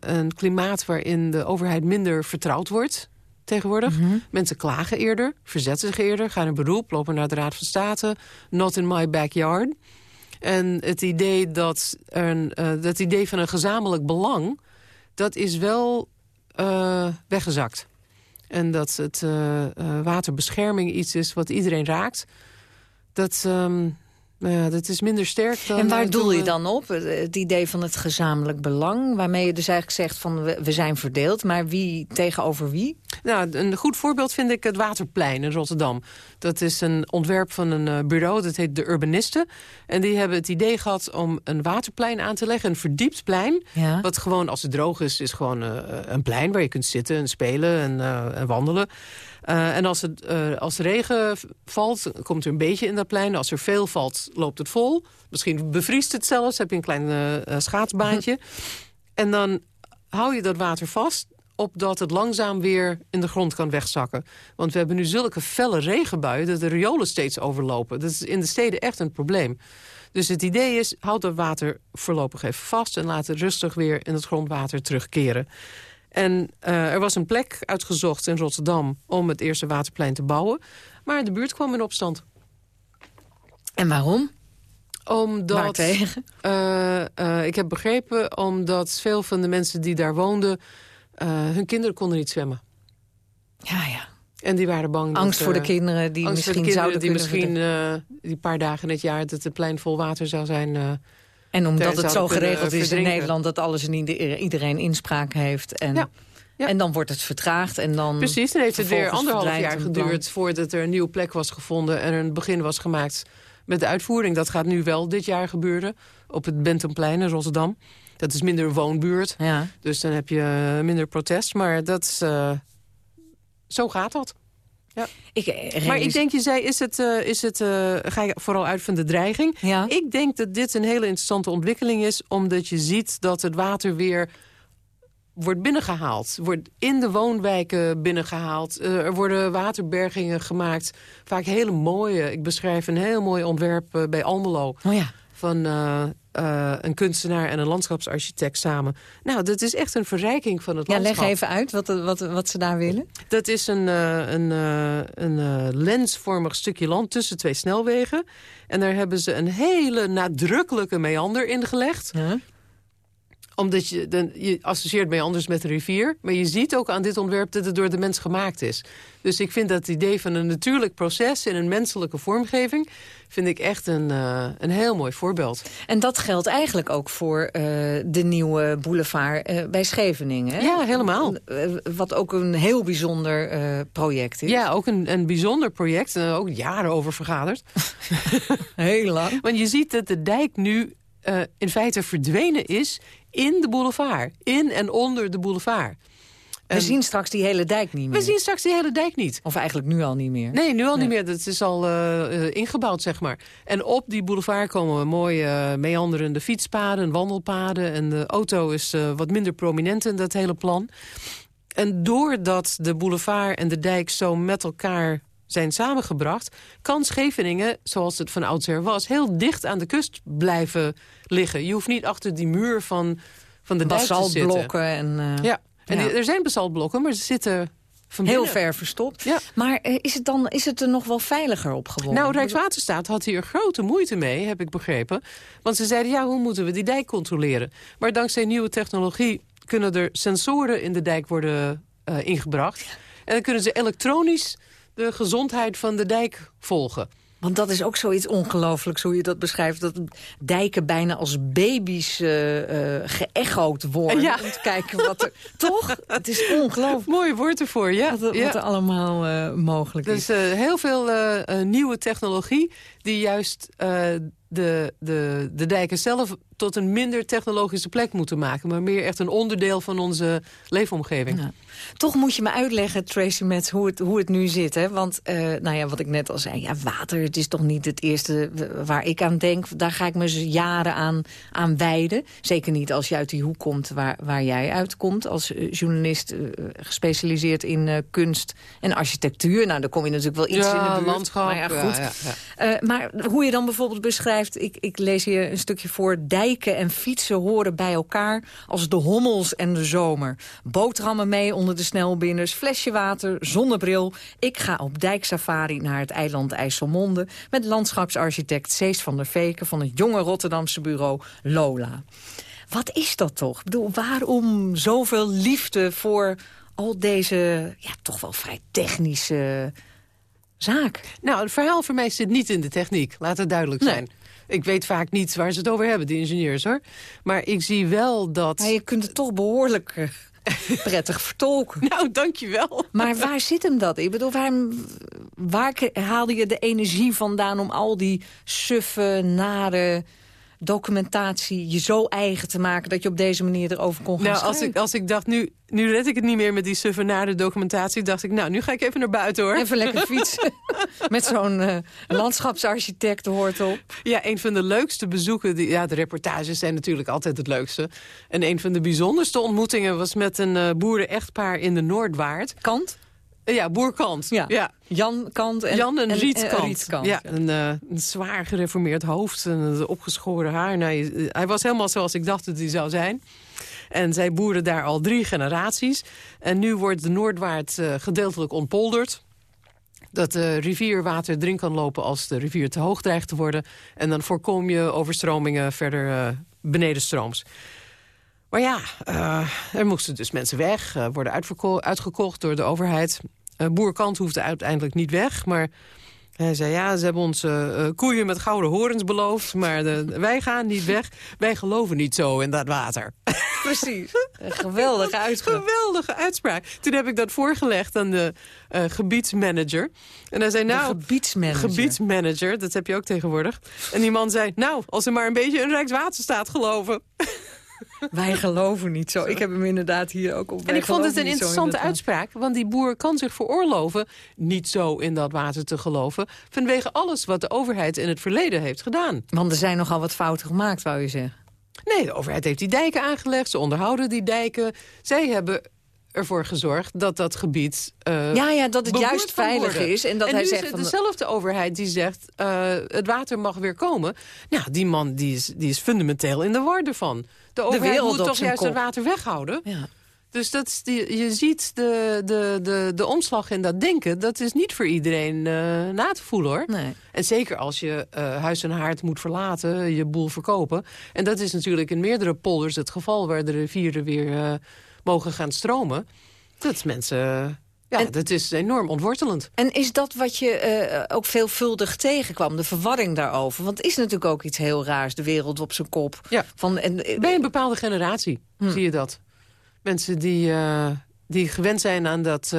een klimaat waarin de overheid minder vertrouwd wordt tegenwoordig. Mhm. Mm -hmm. Mensen klagen eerder, verzetten zich eerder, gaan in beroep, lopen naar de Raad van State. Not in my backyard. En het idee, dat een, uh, dat idee van een gezamenlijk belang, dat is wel uh, weggezakt. En dat het waterbescherming iets is wat iedereen raakt. Dat... Um, nou ja, dat is minder sterk dan... En waar doel je dan op? Het idee van het gezamenlijk belang? Waarmee je dus eigenlijk zegt van we, zijn verdeeld. Maar wie tegenover wie? Nou, een goed voorbeeld vind ik het Waterplein in Rotterdam. Dat is een ontwerp van een uh, bureau, dat heet de Urbanisten. En die hebben het idee gehad om een waterplein aan te leggen. Een verdiept plein. Ja. Wat gewoon, als het droog is, is gewoon een plein... waar je kunt zitten en spelen en, uh, en wandelen. Uh, en als, het, uh, als regen valt, komt er een beetje in dat plein. Als er veel valt, loopt het vol. Misschien bevriest het zelfs, heb je een klein uh, schaatsbaantje. en dan hou je dat water vast opdat het langzaam weer in de grond kan wegzakken. Want we hebben nu zulke felle regenbuien... dat de riolen steeds overlopen. Dat is in de steden echt een probleem. Dus het idee is, houd dat water voorlopig even vast... en laat het rustig weer in het grondwater terugkeren. En uh, er was een plek uitgezocht in Rotterdam om het eerste waterplein te bouwen. Maar de buurt kwam in opstand. En waarom? Omdat? Uh, uh, ik heb begrepen omdat veel van de mensen die daar woonden... hun kinderen konden niet zwemmen. Ja, ja. En die waren bang Angst dat, voor de kinderen die misschien de zouden kinderen die misschien die paar dagen in het jaar... dat het plein vol water zou zijn... En omdat het zo geregeld is in. Nederland... dat alles en iedereen inspraak heeft. En, ja. Ja. en dan wordt het vertraagd. En dan Precies, dan heeft het weer anderhalf jaar geduurd... voordat er een nieuwe plek was gevonden... en er een begin was gemaakt met de uitvoering. Dat gaat nu wel dit jaar gebeuren op het Bentumplein in Rotterdam. Dat is minder een woonbuurt, Ja. dus dan heb je minder protest. Maar dat is, eh, zo gaat dat. Ja. Ik, eh, Maar ik denk, je zei, is het, eh, is het, eh, ga je vooral uit van de dreiging? Ja. Ik denk dat dit een hele interessante ontwikkeling is... omdat je ziet dat het water weer wordt binnengehaald. Wordt in de woonwijken binnengehaald. Uh, er worden waterbergingen gemaakt. Vaak hele mooie. Ik beschrijf een heel mooi ontwerp uh, bij Almelo. Oh ja. Van uh, een kunstenaar en een landschapsarchitect samen. Nou, dat is echt een verrijking van het Ja, landschap. leg even uit wat, wat, wat ze daar willen. Dat is een, een, een lensvormig stukje land tussen twee snelwegen. En daar hebben ze een hele nadrukkelijke meander in gelegd. Huh? Omdat je, dan, je associeert meanders met een rivier. Maar je ziet ook aan dit ontwerp dat het door de mens gemaakt is. Dus ik vind dat idee van een natuurlijk proces... in een menselijke vormgeving... vind ik echt een, uh, een heel mooi voorbeeld. En dat geldt eigenlijk ook voor uh, de nieuwe boulevard uh, bij Scheveningen. Hè? Ja, helemaal. Wat ook een heel bijzonder project is. Ja, ook een, een bijzonder project. Ook jaren over vergaderd. heel lang. Want je ziet dat de dijk nu in feite verdwenen is in de boulevard. In en onder de boulevard. We en zien straks die hele dijk niet meer. We zien straks die hele dijk niet. Of eigenlijk nu al niet meer. Nee, nu al nee. niet meer. Dat is al uh, ingebouwd, zeg maar. En op die boulevard komen mooie uh, meanderende fietspaden, wandelpaden. En de auto is uh, wat minder prominent in dat hele plan. En doordat de boulevard en de dijk zo met elkaar zijn samengebracht... kan Scheveningen, zoals het van oudsher was... heel dicht aan de kust blijven liggen. Je hoeft niet achter die muur van, van de dijk te zitten. Basaltblokken en... Uh, ja, en ja. er zijn basaltblokken, maar ze zitten Heel ver verstopt. Maar eh, is, het dan, is het er nog wel veiliger op geworden? Nou, Rijkswaterstaat had hier grote moeite mee, heb ik begrepen. Want ze zeiden, ja, hoe moeten we die dijk controleren? Maar dankzij nieuwe technologie kunnen er sensoren in de dijk worden eh, ingebracht. En dan kunnen ze elektronisch de gezondheid van de dijk volgen. Want dat is ook zoiets ongelooflijks hoe je dat beschrijft. Dat dijken bijna als baby's eh eh, geëchoed worden. Ja. Om te kijken wat er... Toch? Het is ongelooflijk. Mooi woord ervoor, ja. Wat, Ja. wat er allemaal eh, mogelijk is. Dus heel veel nieuwe technologie die juist eh, de, de, de dijken zelf tot een minder technologische plek moeten maken. Maar meer echt een onderdeel van onze leefomgeving. Ja. Toch moet je me uitleggen, Tracy Metz, hoe het, hoe het nu zit. Hè? Want, eh, nou ja, wat ik net al zei, ja, water, het is toch niet het eerste waar ik aan denk. Daar ga ik me eens jaren aan, aan wijden. Zeker niet als je uit die hoek komt waar, waar jij uitkomt. Als eh, journalist gespecialiseerd in kunst en architectuur. Nou, dan kom je natuurlijk wel iets Ja, in de buurt. landschap, Maar ja, goed. ja, maar hoe je dan bijvoorbeeld beschrijft... Ik, ik lees hier een stukje voor... dijken en fietsen horen bij elkaar als de hommels en de zomer. Boterhammen mee onder de snelbinders, flesje water, zonnebril. Ik ga op dijksafari naar het eiland IJsselmonde... met landschapsarchitect Cees van der Veken... van het jonge Rotterdamse bureau Lola. Wat is dat toch? Ik bedoel, waarom zoveel liefde voor al deze... ja, toch wel vrij technische zaak? Nou, het verhaal voor mij zit niet in de techniek. Laat het duidelijk Nee. zijn. Ik weet vaak niet waar ze het over hebben, de ingenieurs, hoor. Maar ik zie wel dat... Je kunt het toch behoorlijk eh, prettig vertolken. Nou, dankjewel. Maar waar zit hem dat? Ik bedoel, waar, waar haalde je de energie vandaan... om al die suffe, nare documentatie je zo eigen te maken... dat je op deze manier erover kon gaan Nou, als ik, als ik dacht, nu, nu red ik het niet meer met die suffe documentatie... dacht ik, nou, nu ga ik even naar buiten, hoor. Even lekker fietsen. Met zo'n eh, landschapsarchitect hoort op. Ja, een van de leukste bezoeken... Die, ja, de reportages zijn natuurlijk altijd het leukste. En een van de bijzonderste ontmoetingen... was met een eh boeren-echtpaar in de Noordwaard. Kant? Eh, ja, boerkant. Ja. Jan Kant en, Jan en, en- Rietkant. en Rietkant, ja, ja. Een, eh, een zwaar gereformeerd hoofd en een opgeschoren haar. Nou, je- hij was helemaal zoals ik dacht dat hij zou zijn. En zij boeren daar al drie generaties. En nu wordt de Noordwaard eh, gedeeltelijk ontpolderd. Dat de rivierwater erin kan lopen als de rivier te hoog dreigt te worden. En dan voorkom je overstromingen verder eh benedenstrooms. Maar ja, eh, er moesten dus mensen weg, eh, worden uitgekocht door de overheid. Eh Boerkant hoefde uiteindelijk niet weg, maar hij zei... ja, ze hebben ons eh, eh, koeien met gouden horens beloofd... maar de, wij gaan niet weg. Wij geloven niet zo in dat water. Precies. Een geweldige uitspraak. Geweldige uitspraak. Toen heb ik dat voorgelegd aan de gebiedsmanager. En hij zei, De nou... gebiedsmanager. Gebiedsmanager, dat heb je ook tegenwoordig. En die man zei, nou, als ze maar een beetje in Rijkswaterstaat geloven... Wij geloven niet zo. Ik heb hem inderdaad hier ook op. En ik vond het een in interessante uitspraak. Want die boer kan zich veroorloven niet zo in dat water te geloven. Vanwege alles wat de overheid in het verleden heeft gedaan. Want er zijn nogal wat fouten gemaakt, wou je zeggen. Nee, de overheid heeft die dijken aangelegd. Ze onderhouden die dijken. Zij hebben ervoor gezorgd dat dat gebied... eh, Ja, ja, dat het juist veilig is en dat hij nu zegt is het van- dezelfde overheid die zegt... eh, het water mag weer komen. Nou, die man die is, die is fundamenteel in de war ervan. De overheid wereld moet toch juist kop. het water weghouden. Ja. Dus dat is die, je ziet de, de, de, de omslag in dat denken. Dat is niet voor iedereen eh, na te voelen hoor. Nee. En zeker als je huis en haard moet verlaten, je boel verkopen. En dat is natuurlijk in meerdere polders het geval... waar de rivieren weer mogen gaan stromen. Dat mensen... ja, dat is enorm ontwortelend. En is dat wat je eh, ook veelvuldig tegenkwam, de verwarring daarover? Want het is natuurlijk ook iets heel raars, de wereld op zijn kop. Ja. Van, en, eh, Bij een bepaalde generatie zie je dat. Mensen die, eh, die gewend zijn aan, dat,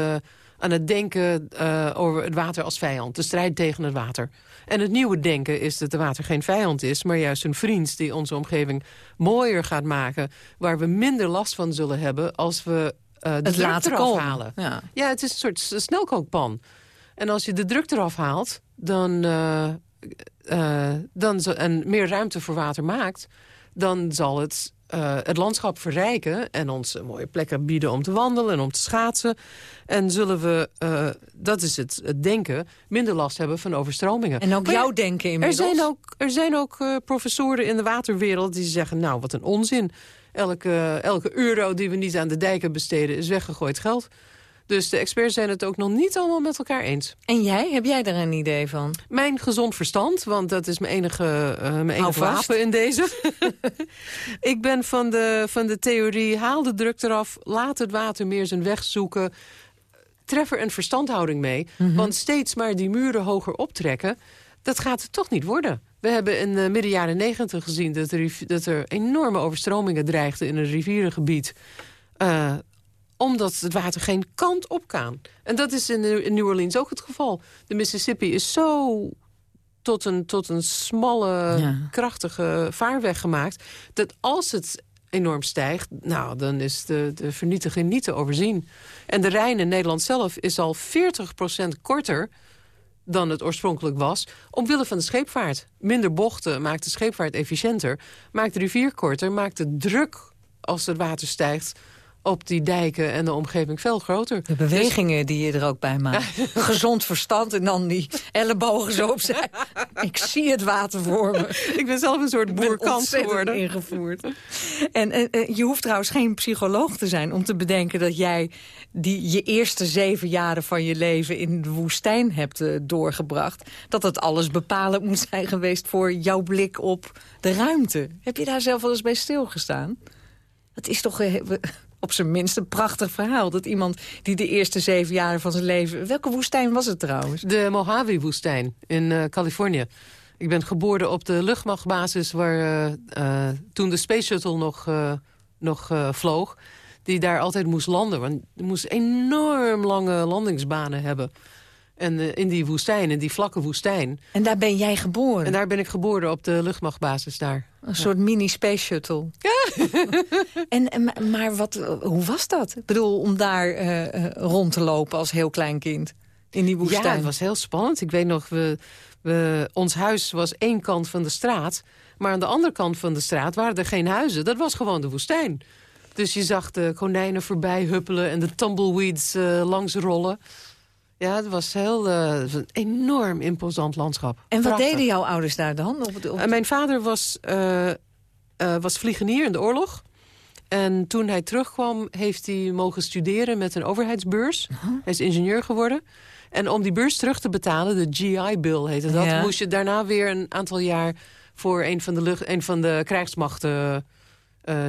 aan het denken over het water als vijand. De strijd tegen het water. En het nieuwe denken is dat het water geen vijand is... maar juist een vriend die onze omgeving mooier gaat maken... waar we minder last van zullen hebben als we eh de Het druk laten eraf komen. halen. Ja. Ja, het is een soort snelkookpan. En als je de druk eraf haalt, dan, eh, eh, dan zo- en meer ruimte voor water maakt... dan zal het eh, het landschap verrijken en ons mooie plekken bieden om te wandelen en om te schaatsen. En zullen we, eh, dat is het, het denken, minder last hebben van overstromingen. En ook Maar ja, jouw denken Er inmiddels. zijn ook, er zijn ook eh, professoren in de waterwereld die zeggen, nou wat een onzin. Elke, elke euro die we niet aan de dijken besteden is weggegooid geld. Dus de experts zijn het ook nog niet allemaal met elkaar eens. En jij? Heb jij daar een idee van? Mijn gezond verstand, want dat is mijn enige, uh, mijn enige wapen in deze. ik ben van de, van de theorie, haal de druk eraf... laat het water meer zijn weg zoeken. Tref er een verstandhouding mee. Want steeds maar die muren hoger optrekken... dat gaat het toch niet worden. We hebben in de midden jaren negentig gezien... Dat er, dat er enorme overstromingen dreigden in een rivierengebied... Uh, omdat het water geen kant op kan. En dat is in, New Orleans ook het geval. De Mississippi is zo tot een, tot een smalle, ja. krachtige vaarweg gemaakt... dat als het enorm stijgt, nou, dan is de, de vernietiging niet te overzien. En de Rijn in Nederland zelf is al 40% korter dan het oorspronkelijk was, omwille van de scheepvaart. Minder bochten maakt de scheepvaart efficiënter, maakt de rivier korter... maakt de druk als het water stijgt op die dijken en de omgeving veel groter. De bewegingen die je er ook bij maakt. Gezond verstand en dan die ellebogen zo opzij. Ik zie het water voor me. Ik ben zelf een soort boerkant geworden. ingevoerd. En, en, en, je hoeft trouwens geen psycholoog te zijn om te bedenken dat jij die je eerste zeven jaren van je leven in de woestijn hebt uh, doorgebracht. Dat het alles bepalend moet zijn geweest voor jouw blik op de ruimte. Heb je daar zelf wel eens bij stilgestaan? Het is toch... Uh, op zijn minst een prachtig verhaal. Dat iemand die de eerste zeven jaren van zijn leven... Welke woestijn was het trouwens? De Mojave-woestijn in uh, Californië. Ik ben geboren op de luchtmachtbasis waar uh, uh, toen de Space Shuttle nog, nog vloog. Die daar altijd moest landen. Want je moest enorm lange landingsbanen hebben. En in die woestijn, in die vlakke woestijn. En daar ben jij geboren? En daar ben ik geboren op de luchtmachtbasis daar. Een soort mini-space shuttle. Ja. en, en, maar wat, hoe was dat? Ik bedoel, om daar uh, rond te lopen als heel klein kind. In die woestijn. Ja, het was heel spannend. Ik weet nog, we, we, ons huis was één kant van de straat. Maar aan de andere kant van de straat waren er geen huizen. Dat was gewoon de woestijn. Dus je zag de konijnen voorbij huppelen en de tumbleweeds uh, langs rollen. Ja, het was heel, uh, een enorm imposant landschap. En wat Prachtig. deden jouw ouders daar dan? Op Uh, mijn vader was, uh, was vliegenier in de oorlog. En toen hij terugkwam, heeft hij mogen studeren met een overheidsbeurs. -huh. Hij is ingenieur geworden. En om die beurs terug te betalen, de GI-bill heette dat... Ja. moest je daarna weer een aantal jaar voor een van de, lucht, een van de krijgsmachten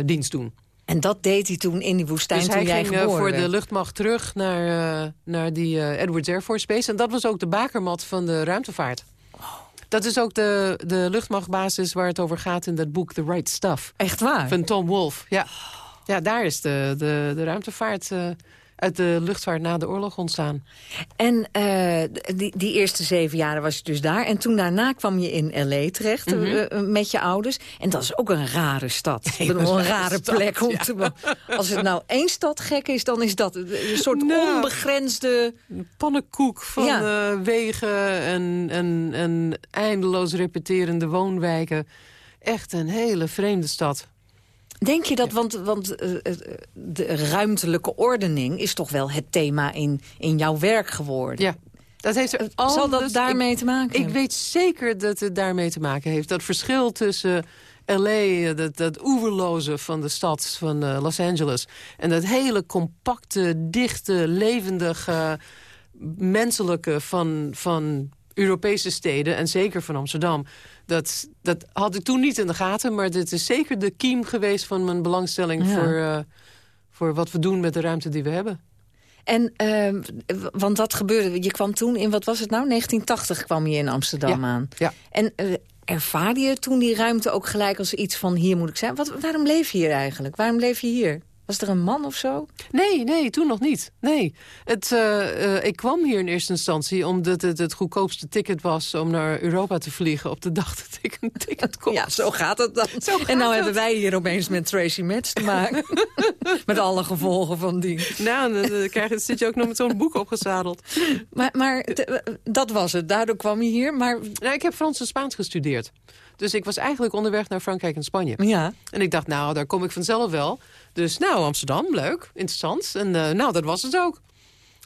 dienst doen. En dat deed hij toen in die woestijn dus toen jij ging, geboren voor werd. de luchtmacht terug naar, uh, naar die uh, Edwards Air Force Base. En dat was ook de bakermat van de ruimtevaart. Dat is ook de, de luchtmachtbasis waar het over gaat in dat boek The Right Stuff. Echt waar? Van Tom Wolfe, ja. Ja, daar is de, de, de ruimtevaart uh, uit de luchtvaart na de oorlog ontstaan. En uh, die, die eerste zeven jaren was je dus daar. En toen daarna kwam je in L.A. terecht mm -hmm. uh, met je ouders. En dat is ook een rare stad. Nee, een, een rare stad, plek. Om ja. te, als het nou één stad gek is, dan is dat een soort nou, onbegrensde... pannenkoek van ja. uh, wegen en, en, en eindeloos repeterende woonwijken. Echt een hele vreemde stad. Denk je dat, want, want uh, de ruimtelijke ordening is toch wel het thema in, in jouw werk geworden? Ja. Dat heeft er Zal dat daarmee te maken hebben? Ik weet zeker dat het daarmee te maken heeft. Dat verschil tussen L.A., dat, dat oeverloze van de stad van uh, Los Angeles... en dat hele compacte, dichte, levendige, menselijke van, van Europese steden... en zeker van Amsterdam... Dat, dat had ik toen niet in de gaten, maar dit is zeker de kiem geweest van mijn belangstelling ja. voor, uh, voor wat we doen met de ruimte die we hebben. En, uh, want dat gebeurde, je kwam toen in, wat was het nou, 1980 kwam je in Amsterdam ja. aan. Ja. En uh, ervaarde je toen die ruimte ook gelijk als iets van, hier moet ik zijn? Wat, waarom leef je hier eigenlijk? Waarom leef je hier? Was er een man of zo? Nee, nee, toen nog niet. Nee. Het, uh, uh, ik kwam hier in eerste instantie omdat het het goedkoopste ticket was... om naar Europa te vliegen op de dag dat ik een ticket kocht. Ja, zo gaat het dan. Gaat en nou het. hebben wij hier opeens met Tracy Metz te maken. met alle gevolgen van die. Nou, dan, dan krijg je, zit je ook nog met zo'n boek opgezadeld. Maar, maar dat was het. Daardoor kwam je hier. Maar... Nou, ik heb Frans en Spaans gestudeerd. Dus ik was eigenlijk onderweg naar Frankrijk en Spanje. Ja. En ik dacht, nou, daar kom ik vanzelf wel. Dus nou, Amsterdam, leuk, interessant. En uh, nou, dat was het ook.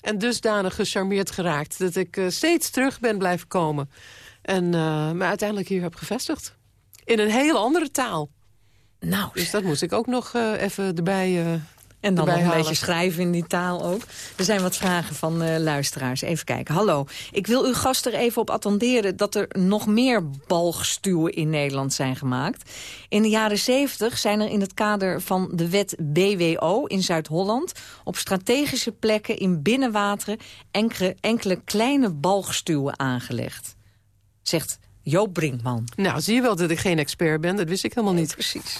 En dusdanig gecharmeerd geraakt dat ik uh, steeds terug ben blijven komen. En uh, me uiteindelijk hier heb gevestigd. In een hele andere taal. Nou. Dus dat moest ik ook nog even erbij... En dan nog een halen. beetje schrijven in die taal ook. Er zijn wat vragen van eh, luisteraars. Even kijken. Hallo, ik wil uw gast er even op attenderen... dat er nog meer balgstuwen in Nederland zijn gemaakt. In de jaren 70 zijn er in het kader van de wet BWO in Zuid-Holland... op strategische plekken in binnenwateren... enkele, enkele kleine balgstuwen aangelegd. Zegt Joop Brinkman. Nou, zie je wel dat ik geen expert ben. Dat wist ik helemaal niet. precies.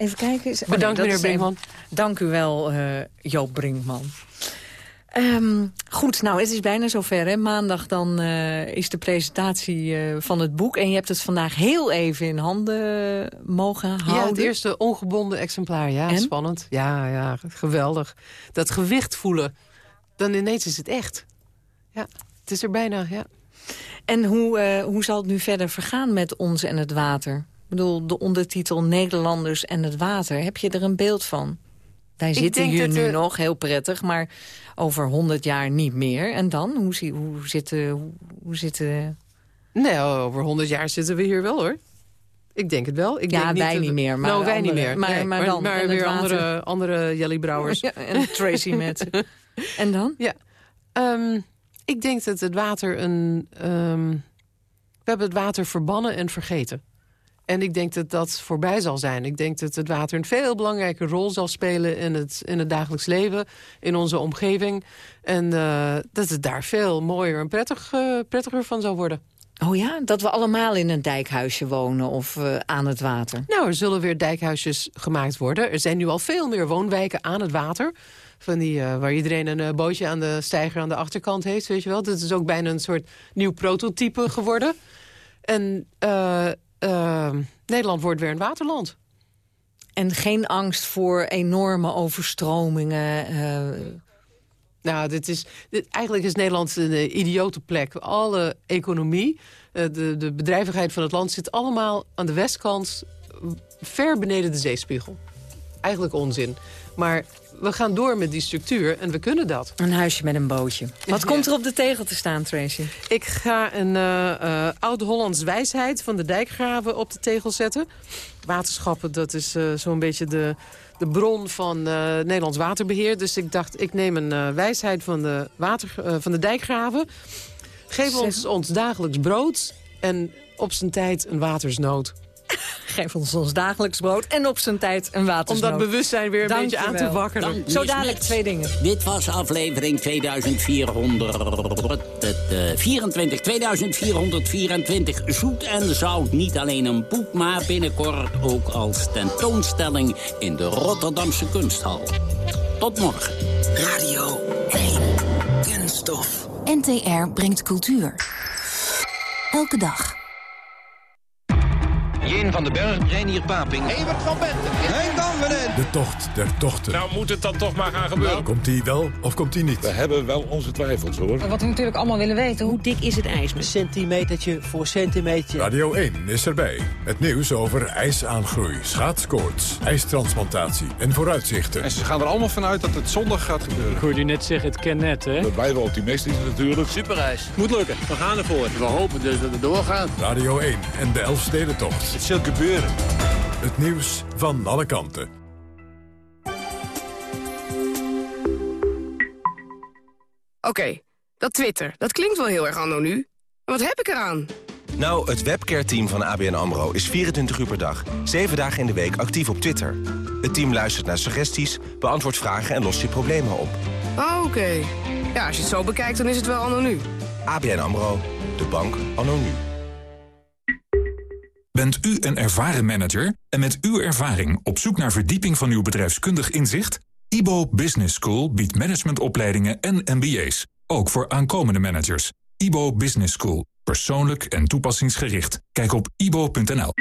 Even kijken. Oh, Bedankt, dat meneer Brinkman. Dank u wel, eh, Joop Brinkman. Ehm, goed, nou, het is bijna zover. Hè? Maandag dan eh, is de presentatie eh, van het boek. En je hebt het vandaag heel even in handen mogen houden. Ja, het eerste ongebonden exemplaar. Ja, En? spannend. Ja, ja, geweldig. Dat gewicht voelen. Dan ineens is het echt. Ja, het is er bijna, ja. En hoe, hoe zal het nu verder vergaan met ons en het water? Ik bedoel, de ondertitel Nederlanders en het water. Heb je er een beeld van? Wij zitten hier nu er- nog, heel prettig, maar over honderd jaar niet meer. En dan? Hoe, hoe zitten... Hoe, hoe zitten Nee, over honderd jaar zitten we hier wel, hoor. Ik denk het wel. Ik Ja, denk wij dat- niet meer, maar nou, wij niet meer. maar- Nee, maar dan, maar het weer andere, andere Jelly Brouwers. Ja, en Tracy met. en dan? Ja. Ehm, ik denk dat het water een... ehm, we hebben het water verbannen en vergeten. En ik denk dat dat voorbij zal zijn. Ik denk dat het water een veel belangrijke rol zal spelen... in het, in het dagelijks leven, in onze omgeving. En eh, dat het daar veel mooier en prettig, eh, prettiger van zal worden. Oh ja, dat we allemaal in een dijkhuisje wonen of eh, aan het water. Nou, er zullen weer dijkhuisjes gemaakt worden. Er zijn nu al veel meer woonwijken aan het water. Van die, waar iedereen een bootje aan de steiger aan de achterkant heeft, weet je wel. Dat is ook bijna een soort nieuw prototype geworden. En eh, eh, Nederland wordt weer een waterland. En geen angst voor enorme overstromingen. eh, Nou, dit is, dit, eigenlijk is Nederland een eh, idiote plek. Alle economie, eh, de, de bedrijvigheid van het land... zit allemaal aan de westkant ver beneden de zeespiegel. Eigenlijk onzin. Maar we gaan door met die structuur en we kunnen dat. een huisje met een bootje. Wat komt er op de tegel te staan, Tracy? Ik ga een eh, eh, oud-Hollands wijsheid van de dijkgraven op de tegel zetten. Waterschappen, dat is eh, zo'n beetje de, de bron van Nederlands waterbeheer. Dus ik dacht, ik neem een wijsheid van de, water, van de dijkgraven. Geef ons ons dagelijks brood en op zijn tijd een watersnood. Geef ons ons dagelijks brood en op zijn tijd een watersnood. Om dat bewustzijn weer een Dank beetje je aan te wakkeren. Zo dadelijk twee dingen. Dit was aflevering 2424. 2424. Zoet en zout. Niet alleen een boek, maar binnenkort ook als tentoonstelling in de Rotterdamse Kunsthal. Tot morgen. Radio 1. Kunststof. NTR brengt cultuur. Elke dag. Jeen van den Berg, Reinier Paping. Evert van. Henk Danveren. De tocht der tochten. Nou moet het dan toch maar gaan gebeuren. Komt die wel of komt die niet? We hebben wel onze twijfels hoor. Wat we natuurlijk allemaal willen weten, hoe dik is het ijs? Centimetertje voor centimetertje. Radio 1 is erbij. Het nieuws over ijsaangroei, schaatskoorts, ijstransplantatie en vooruitzichten. En ze gaan er allemaal vanuit dat het zondag gaat gebeuren. Ik hoorde u net zeggen, het kan net, hè? We blijven optimistisch natuurlijk. Superijs. Moet lukken. We gaan ervoor. We hopen dus dat het doorgaat. Radio 1 en de Elfstedentocht. Het zal gebeuren. Het nieuws van alle kanten. Oké, dat Twitter, dat klinkt wel heel erg anno nu. Maar wat heb ik eraan? Nou, het webcare-team van ABN AMRO is 24 uur per dag, 7 dagen in de week actief op Twitter. Het team luistert naar suggesties, beantwoordt vragen en lost je problemen op. Oh, Oké. Ja, als je het zo bekijkt, dan is het wel anno nu. ABN AMRO, de bank anno nu. Bent u een ervaren manager en met uw ervaring op zoek naar verdieping van uw bedrijfskundig inzicht? IBO Business School biedt managementopleidingen en MBA's, ook voor aankomende managers. IBO Business School, persoonlijk en toepassingsgericht. Kijk op ibo.nl.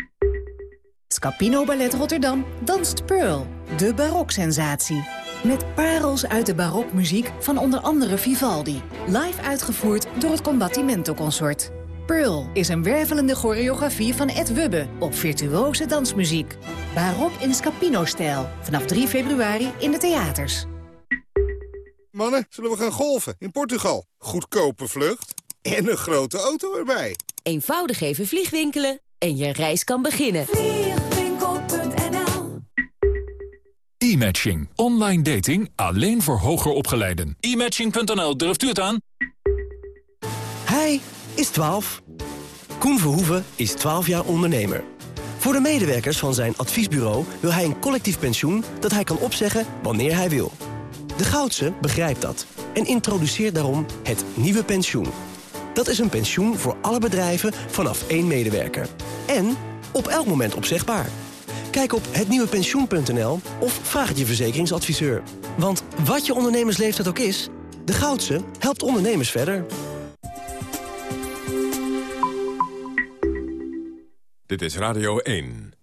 Scapino Ballet Rotterdam danst Pearl, de baroksensatie. Met parels uit de barokmuziek van onder andere Vivaldi. Live uitgevoerd door het Combattimento Consort. Pearl is een wervelende choreografie van Ed Wubbe op virtuose dansmuziek. Barok in Scapino-stijl. Vanaf 3 februari in de theaters. Mannen, zullen we gaan golfen in Portugal? Goedkope vlucht en een grote auto erbij. Eenvoudig even vliegwinkelen en je reis kan beginnen. Vliegwinkel.nl E-matching. Online dating alleen voor hoger opgeleiden. E-matching.nl, durft u het aan? Hij is 12. Koen Verhoeven is 12 jaar ondernemer. Voor de medewerkers van zijn adviesbureau wil hij een collectief pensioen... dat hij kan opzeggen wanneer hij wil. De Goudse begrijpt dat en introduceert daarom het nieuwe pensioen. Dat is een pensioen voor alle bedrijven vanaf één medewerker. En op elk moment opzegbaar. Kijk op hetnieuwepensioen.nl of vraag het je verzekeringsadviseur. Want wat je ondernemersleeftijd ook is... de Goudse helpt ondernemers verder. Dit is Radio 1.